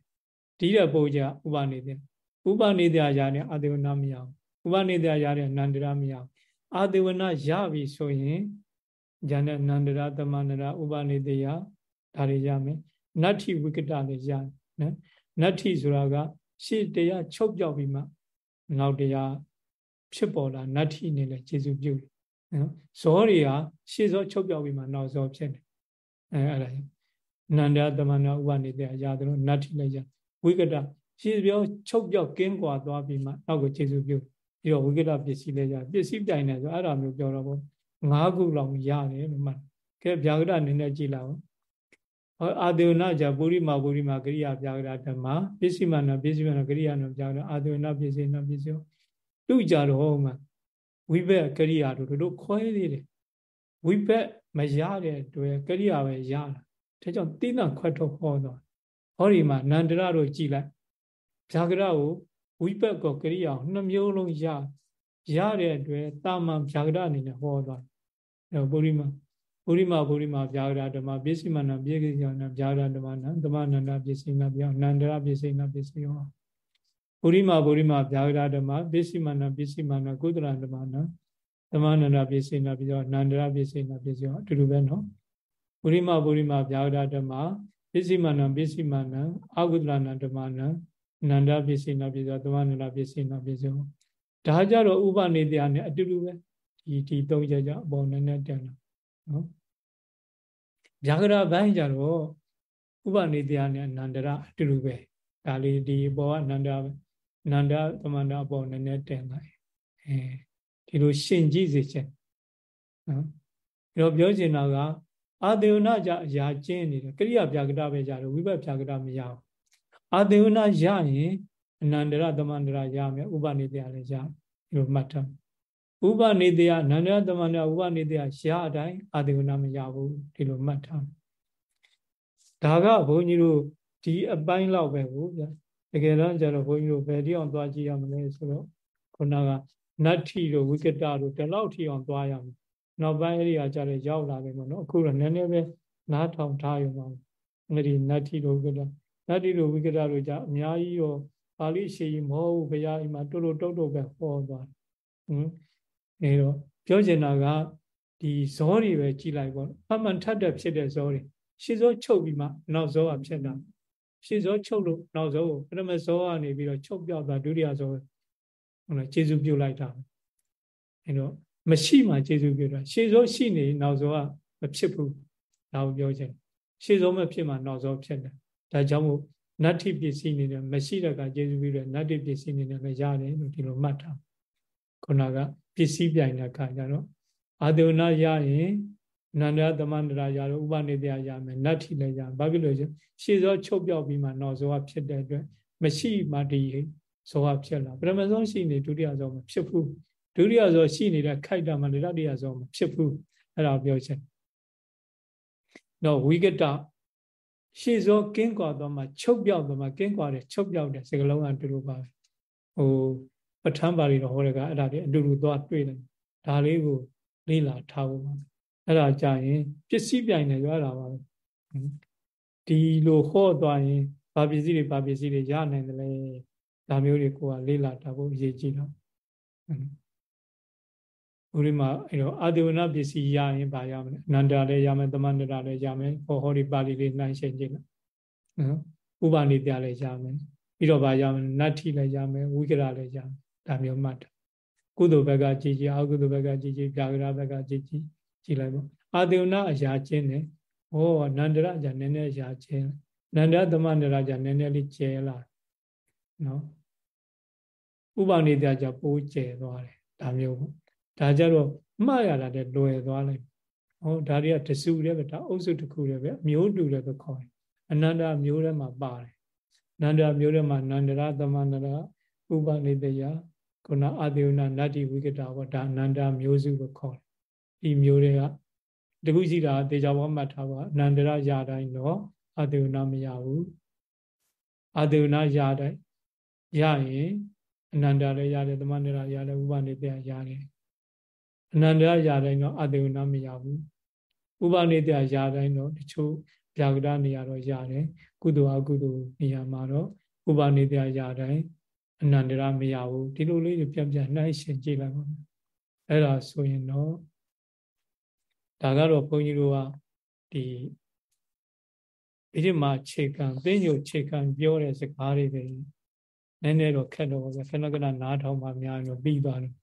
ဒီတဲ့ပုံကြဥပနိဒေဥပနိဒေရာနဲ့အာသေဝနာမရဘူးဥပနိဒေရာနဲ့နန္ဒရာမရဘူးအာသေဝနာရပြီဆိုရင် ဉာဏ်နဲ့နန္ဒရာသမန္ဒရာဥပနိဒေယဒါတွေရမယ်နတ္ထိဝိကတလည်းရနော်နတ္ထိဆိုတာက ရှေ့တရားချုပ်ပြောက်ပြီးမှနောက်တရားဖြစ်ပေါ်လာနတ္ထိနေလဲကျေစုပြုတယ်နော်ဇောတွေကရှေ့ဇောချုပ်ပြောက်ပြီးမှနောက်ဇောဖြစ်တယ်အဲအဲ့ဒါနန္ဒရာသမန္ဒရာဥပနိဒေယရသလိုနတ္ထိလည်းရဝိကတရှေ့ပြောချုပ်ပြောက်ကင်းကွာသွားပြီးမှနောက်ကိုခြေစုပြုပြီးတော့ဝိကတပစ္စည်းလေးရပစ္စည်းပြိုင်တယ်ဆိုအဲ့ဒါမျိုးပြောတော့ဘု ၅ခုလောက်ရတယ်လို့မှတ်ကဲဗျာဂရအနေနဲ့ကြည်လာအောင်ဟောအာဒေဝနာကြပုရိမာပုရိမာကရိယာဗျာဂရဓမ္မပစ္စည်းမနာပစ္စည်းမနာကရိယာနောဗျာဂရအာဒေဝနာပစ္စည်းနာပစ္စည်းသူ့ကြတော့ဟောမှာဝိဘက်ကရိယာတို့တို့ခွဲသေးတယ်ဝိဘက်မရတဲ့အတွက်ကရိယာပဲရတာဒါကြောင့်တိဏခွတ်ထုတ်ဟောတော့ဟောဒီမှာနန္ဒရတို့ကြည်လိုက်ဗျာကရကိုဝိပက်ကောကရိယာနှစ်မျိုးလုံးရရတဲ့အတွက်တာမန်ဗျာကရအနေနဲ့ဟောသွား တယ်ပုရိမပုရိမပုရိမဗျာကရဓမ္မပစ္စည်းမနာပြေကိယောနာဗျာကရဓမ္မနာသမနန္ဒပစ္စည်းနာပြောနန္ဒရပစ္စည်းနာပစ္စည်းဟောပုရိမပုရိမဗျာကရဓမ္မပစ္စည်းမနာပစ္စည်းမနာကုသလဓမ္မနာသမနန္ဒပစ္စည်းနာပြောနန္ဒရပစ္စည်းနာပစ္စည်းဟောအတူတူပဲနော်ပုရိမပုရိမဗျာကရဓမ္မပစ္စည်းမာနပစ္စည်းမာနအာဟုတလနာဓမ္မနာနန္ဒပစ္စည်းနာပစ္စည်းသမန္နပစ္စည်းနာပစ္စည်းဒါကြတော့ဥပနေတရားနဲ့အတူတူပဲ ဒီဒီသုံးချက်ကြအပေါ်နဲ့နဲ့တန်တာနော်ဗျာကရဘိုင်းကြတော့ဥပနေတရားနဲ့အနန္တရအတူတူပဲဒါလေးဒီဘောကအနန္တနန္ဒသမန္တအပေါ်နဲ့နဲ့တင်လိုက်အဲဒီလိုရှင်ကြည့်စေခြင်းနော်ပြီးတော့ပြောချင်တာကအာသေဝနာကြအရာကျင်းနေတယ်ကရိယာပြာကတပဲကြတယ်ဝိဘတ်ပြာကတမရဘူးအာသေဝနာရရင်အနန္တရသမန္တရရမယ်ဥပနိတယလည်းရဒီလိုမှတ်ထား ဥပနိတယအနန္တရသမန္တရဥပနိတယရအတိုင်းအာတိဝနာမရဘူးဒီလိုမှတ်ထားဒါကဘုန်းကြီးတို့ဒီအပိုင်းလောက်ပဲဟုတ်ဗျာတကယ်တော့ကျတော့ဘုန်းကြီးတို့ဘယ်တိအောင်သွားကြည့်ရမလဲဆိုတော့ခုနကနတ္ထိတို့ဝိကတတို့ဒီလောက်ထိအောင်သွားရမယ်နောက်ပိုင်းအဲ့ဒီဟာကျတော့ရောက်လာတယ်ပေါ့နော်အခုတော့နည်းနည်းပဲနားထောင်ထားရုံပါအဲ့ဒီနတ္ထိတို့ဝိကတနတ္ထိတို့ဝိကတတို့ကြအများကြီးရောပါဠိရှိကြီးမဟုတ်ဘူးဘုရားအိမ်မှာတူတူတုတ်တုတ်ပဲဟောသွားဟင် အဲတော့ပြောချင်တာကဒီဇောတွေပဲကြည်လိုက်ပေါ့အမှန်ထပ်တဲ့ဖြစ်တဲ့ဇောတွေရှေ့ဇောချုပ်ပြီးမှနောက်ဇောကဖြစ်တာရှေ့ဇောချုပ်လို့နောက်ဇောကိုပထမဇောကနေပြီးတော့ချုပ်ပြောက်သွားဒုတိယဇောဟုတ်လားကျေစုပြုလိုက်တာအဲတော့မရှိမှကျေစုပြုတာရှေ့ဇောရှိနေနောက်ဇောကမဖြစ်ဘူးဒါကိုပြောချင်ရှေ့ဇောမဖြစ်မှနောက်ဇောဖြစ်တယ်ဒါကြောင့်မို့နတ္ထိပစ္စည်းနေတယ်မရှိတဲ့ကကျေစုပြုတယ်နတ္ထိပစ္စည်းနေတယ်လည်းရတယ်လို့ဒီလိုမှတ်ထားခုနကပ စ္စည်းပြိုင်တဲ့အခါကျတော့အာဒေဝနာရရင်နန္ဒသမန္တရာရတော့ဥပနိတယရမယ်နတ္ထိလည်းရဘာဖြစ်လို့လဲရှေ့စောချုပ်ပြောက်ပြီးမှနောက်ဇောကဖြစ်တဲ့အတွက်မရှိမှဒီဇောကဖြစ်လာပထမဇောရှိနေဒုတိယဇောမဖြစ်ဘူးဒုတိယဇောရှိနေတဲ့ခိုက်တာမှတတိယဇောမဖြစ်ဘူးအဲ့ဒါပြောချင်တော့ဝိကတရှေ့စောကင်းကွာတော့မှချုပ်ပြောက်တော့မှကင်းကွာတယ်ချုပ်ပြောက်တယ်စကလုံးကတူတူပါပဲဟို ပဋ္ဌာန်းပါဠိတော်ဟောတဲ့ကအဲ့ဒါတွေအတူတူသွားတွေ့တယ်ဒါလေးကိုလေ့လာထားဖို့ပါအဲ့ဒါကြရင်ပစ္စည်းပြိုင်နေရတာပါပဲဒီလိုဟောသွားရင်ဘာပစ္စည်းတွေဘာပစ္စည်းတွေရနိုင်တယ်လဲဒါမျိုးတွေကိုကလေ့လာထားဖို့အရေးကြီးတော့ဥရိမာအဲ့တော့အာဒေဝနာပစ္စည်းရရင်ဘာရမလဲအနန္တလည်းရမယ်သမန္တရာလည်းရမယ်ဟောဟောဒီပါဠိလေးနှိုင်းရှင်းကြည့်လိုက်နော်ဥပနိပြလည်းရမယ်ပြီးတော့ဘာရမလဲနတ္ထိလည်းရမယ်ဝိကရလည်းရမယ် ဒါမျိုးမှတ်တာကုသိုလ်ဘက်ကကြည်ကြည်အကုသိုလ်ဘက်ကကြည်ကြည်ပြာကရာဘက်ကကြည်ကြည်ကြည်လိုက်ပေါ့အာတေနအရာချင်းတယ်ဟောနန္ဒရကြနည်းနည်းအရာချင်းနန္ဒသမန္ဒရကြနည်းနည်းလေးကျဲလာနော်ဥပ္ပနိတကြပိုးကျဲသွားတယ်ဒါမျိုးပေါ့ဒါကြတော့မှားရတာတဲ့လွယ်သွားလိုက်ဟောဒါတွေကတစုတည်းပဲဒါအုပ်စုတစ်ခုတည်းပဲမျိုးတူတယ်ဆိုခေါ်တယ်အနန္တမျိုးထဲမှာပါတယ်နန္ဒမျိုးထဲမှာနန္ဒရသမန္ဒရဥပ္ပနိတယ ခုနအာသေဝနာနတ္တိဝိကတာဘောဒါအနန္တမျိုးစုလို့ခေါ်တယ်ဒီမျိုးတွေကတခုရှိတာတေချာဘောမှတ်ထားပါအနန္တရရာတိုင်းတော့အာသေဝနာမရဘူးအာသေဝနာရာတိုင်းရရင်အနန္တလည်းရတယ်သမန္တရရတယ်ဥပနိတယရတယ်အနန္တရရာတိုင်းတော့အာသေဝနာမရဘူးဥပနိတယရာတိုင်းတော့တချို့ဗျာဂရနေရာတော့ရတယ်ကုသိုလ်အကုသိုလ်နေရာမှာတော့ဥပနိတယရာတိုင်း အနန္တရမရဘူးဒီလိုလေးတွေပြပြနှိုင်းရှင်ကြည့်လိုက်ပါမယ်အဲ့ဒါဆိုရင်တော့ဒါကတော့ဘုန်းကြီးတို့ကဒီဒီမှာခြေကံသိညိုခြေကံပြောတဲ့စကားတွေပဲနည်းနည်းတော့ခက်တော့ပဲခဏခဏနားထောင်မှများရင်တော့ပြီးသွားတယ်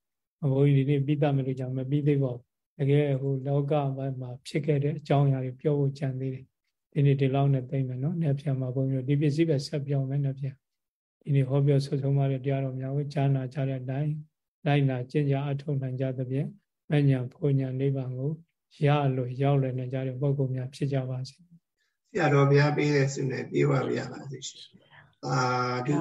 ဘုန်းကြီးဒီနေ့ပြီးတတ်မယ်လို့ကြောင့်မပြီးသေးပါဘူးတကယ်ဟိုလောကမှာဖြစ်ခဲ့တဲ့အကြောင်းအရာတွေပြောဖို့ကြံသေးတယ်ဒီနေ့ဒီလောက်နဲ့သိမ့်မယ်နော်။နေ့ပြန်မှာဘုန်းကြီးတို့ဒီပစ္စည်းပဲဆက်ပြောင်းမယ်နေ့ပြန် ဒီနေ့ဟောပြောဆွဆုံးမတဲ့တရားတော်များကိုကြားနာကြတဲ့အတိုင်းလိုက်နာကျင့်ကြအထောက်နိုင်ကြသဖြင့်မညာဘုံညာနိဗ္ဗာန်ကိုရလို့ရောက်လည်နေကြတဲ့ပုဂ္ဂိုလ်များဖြစ်ကြပါစေ။ဆရာတော်ဘုရားပေးတဲ့ဆုနဲ့ပြေဝပါရပါစေရှင်။အာဓု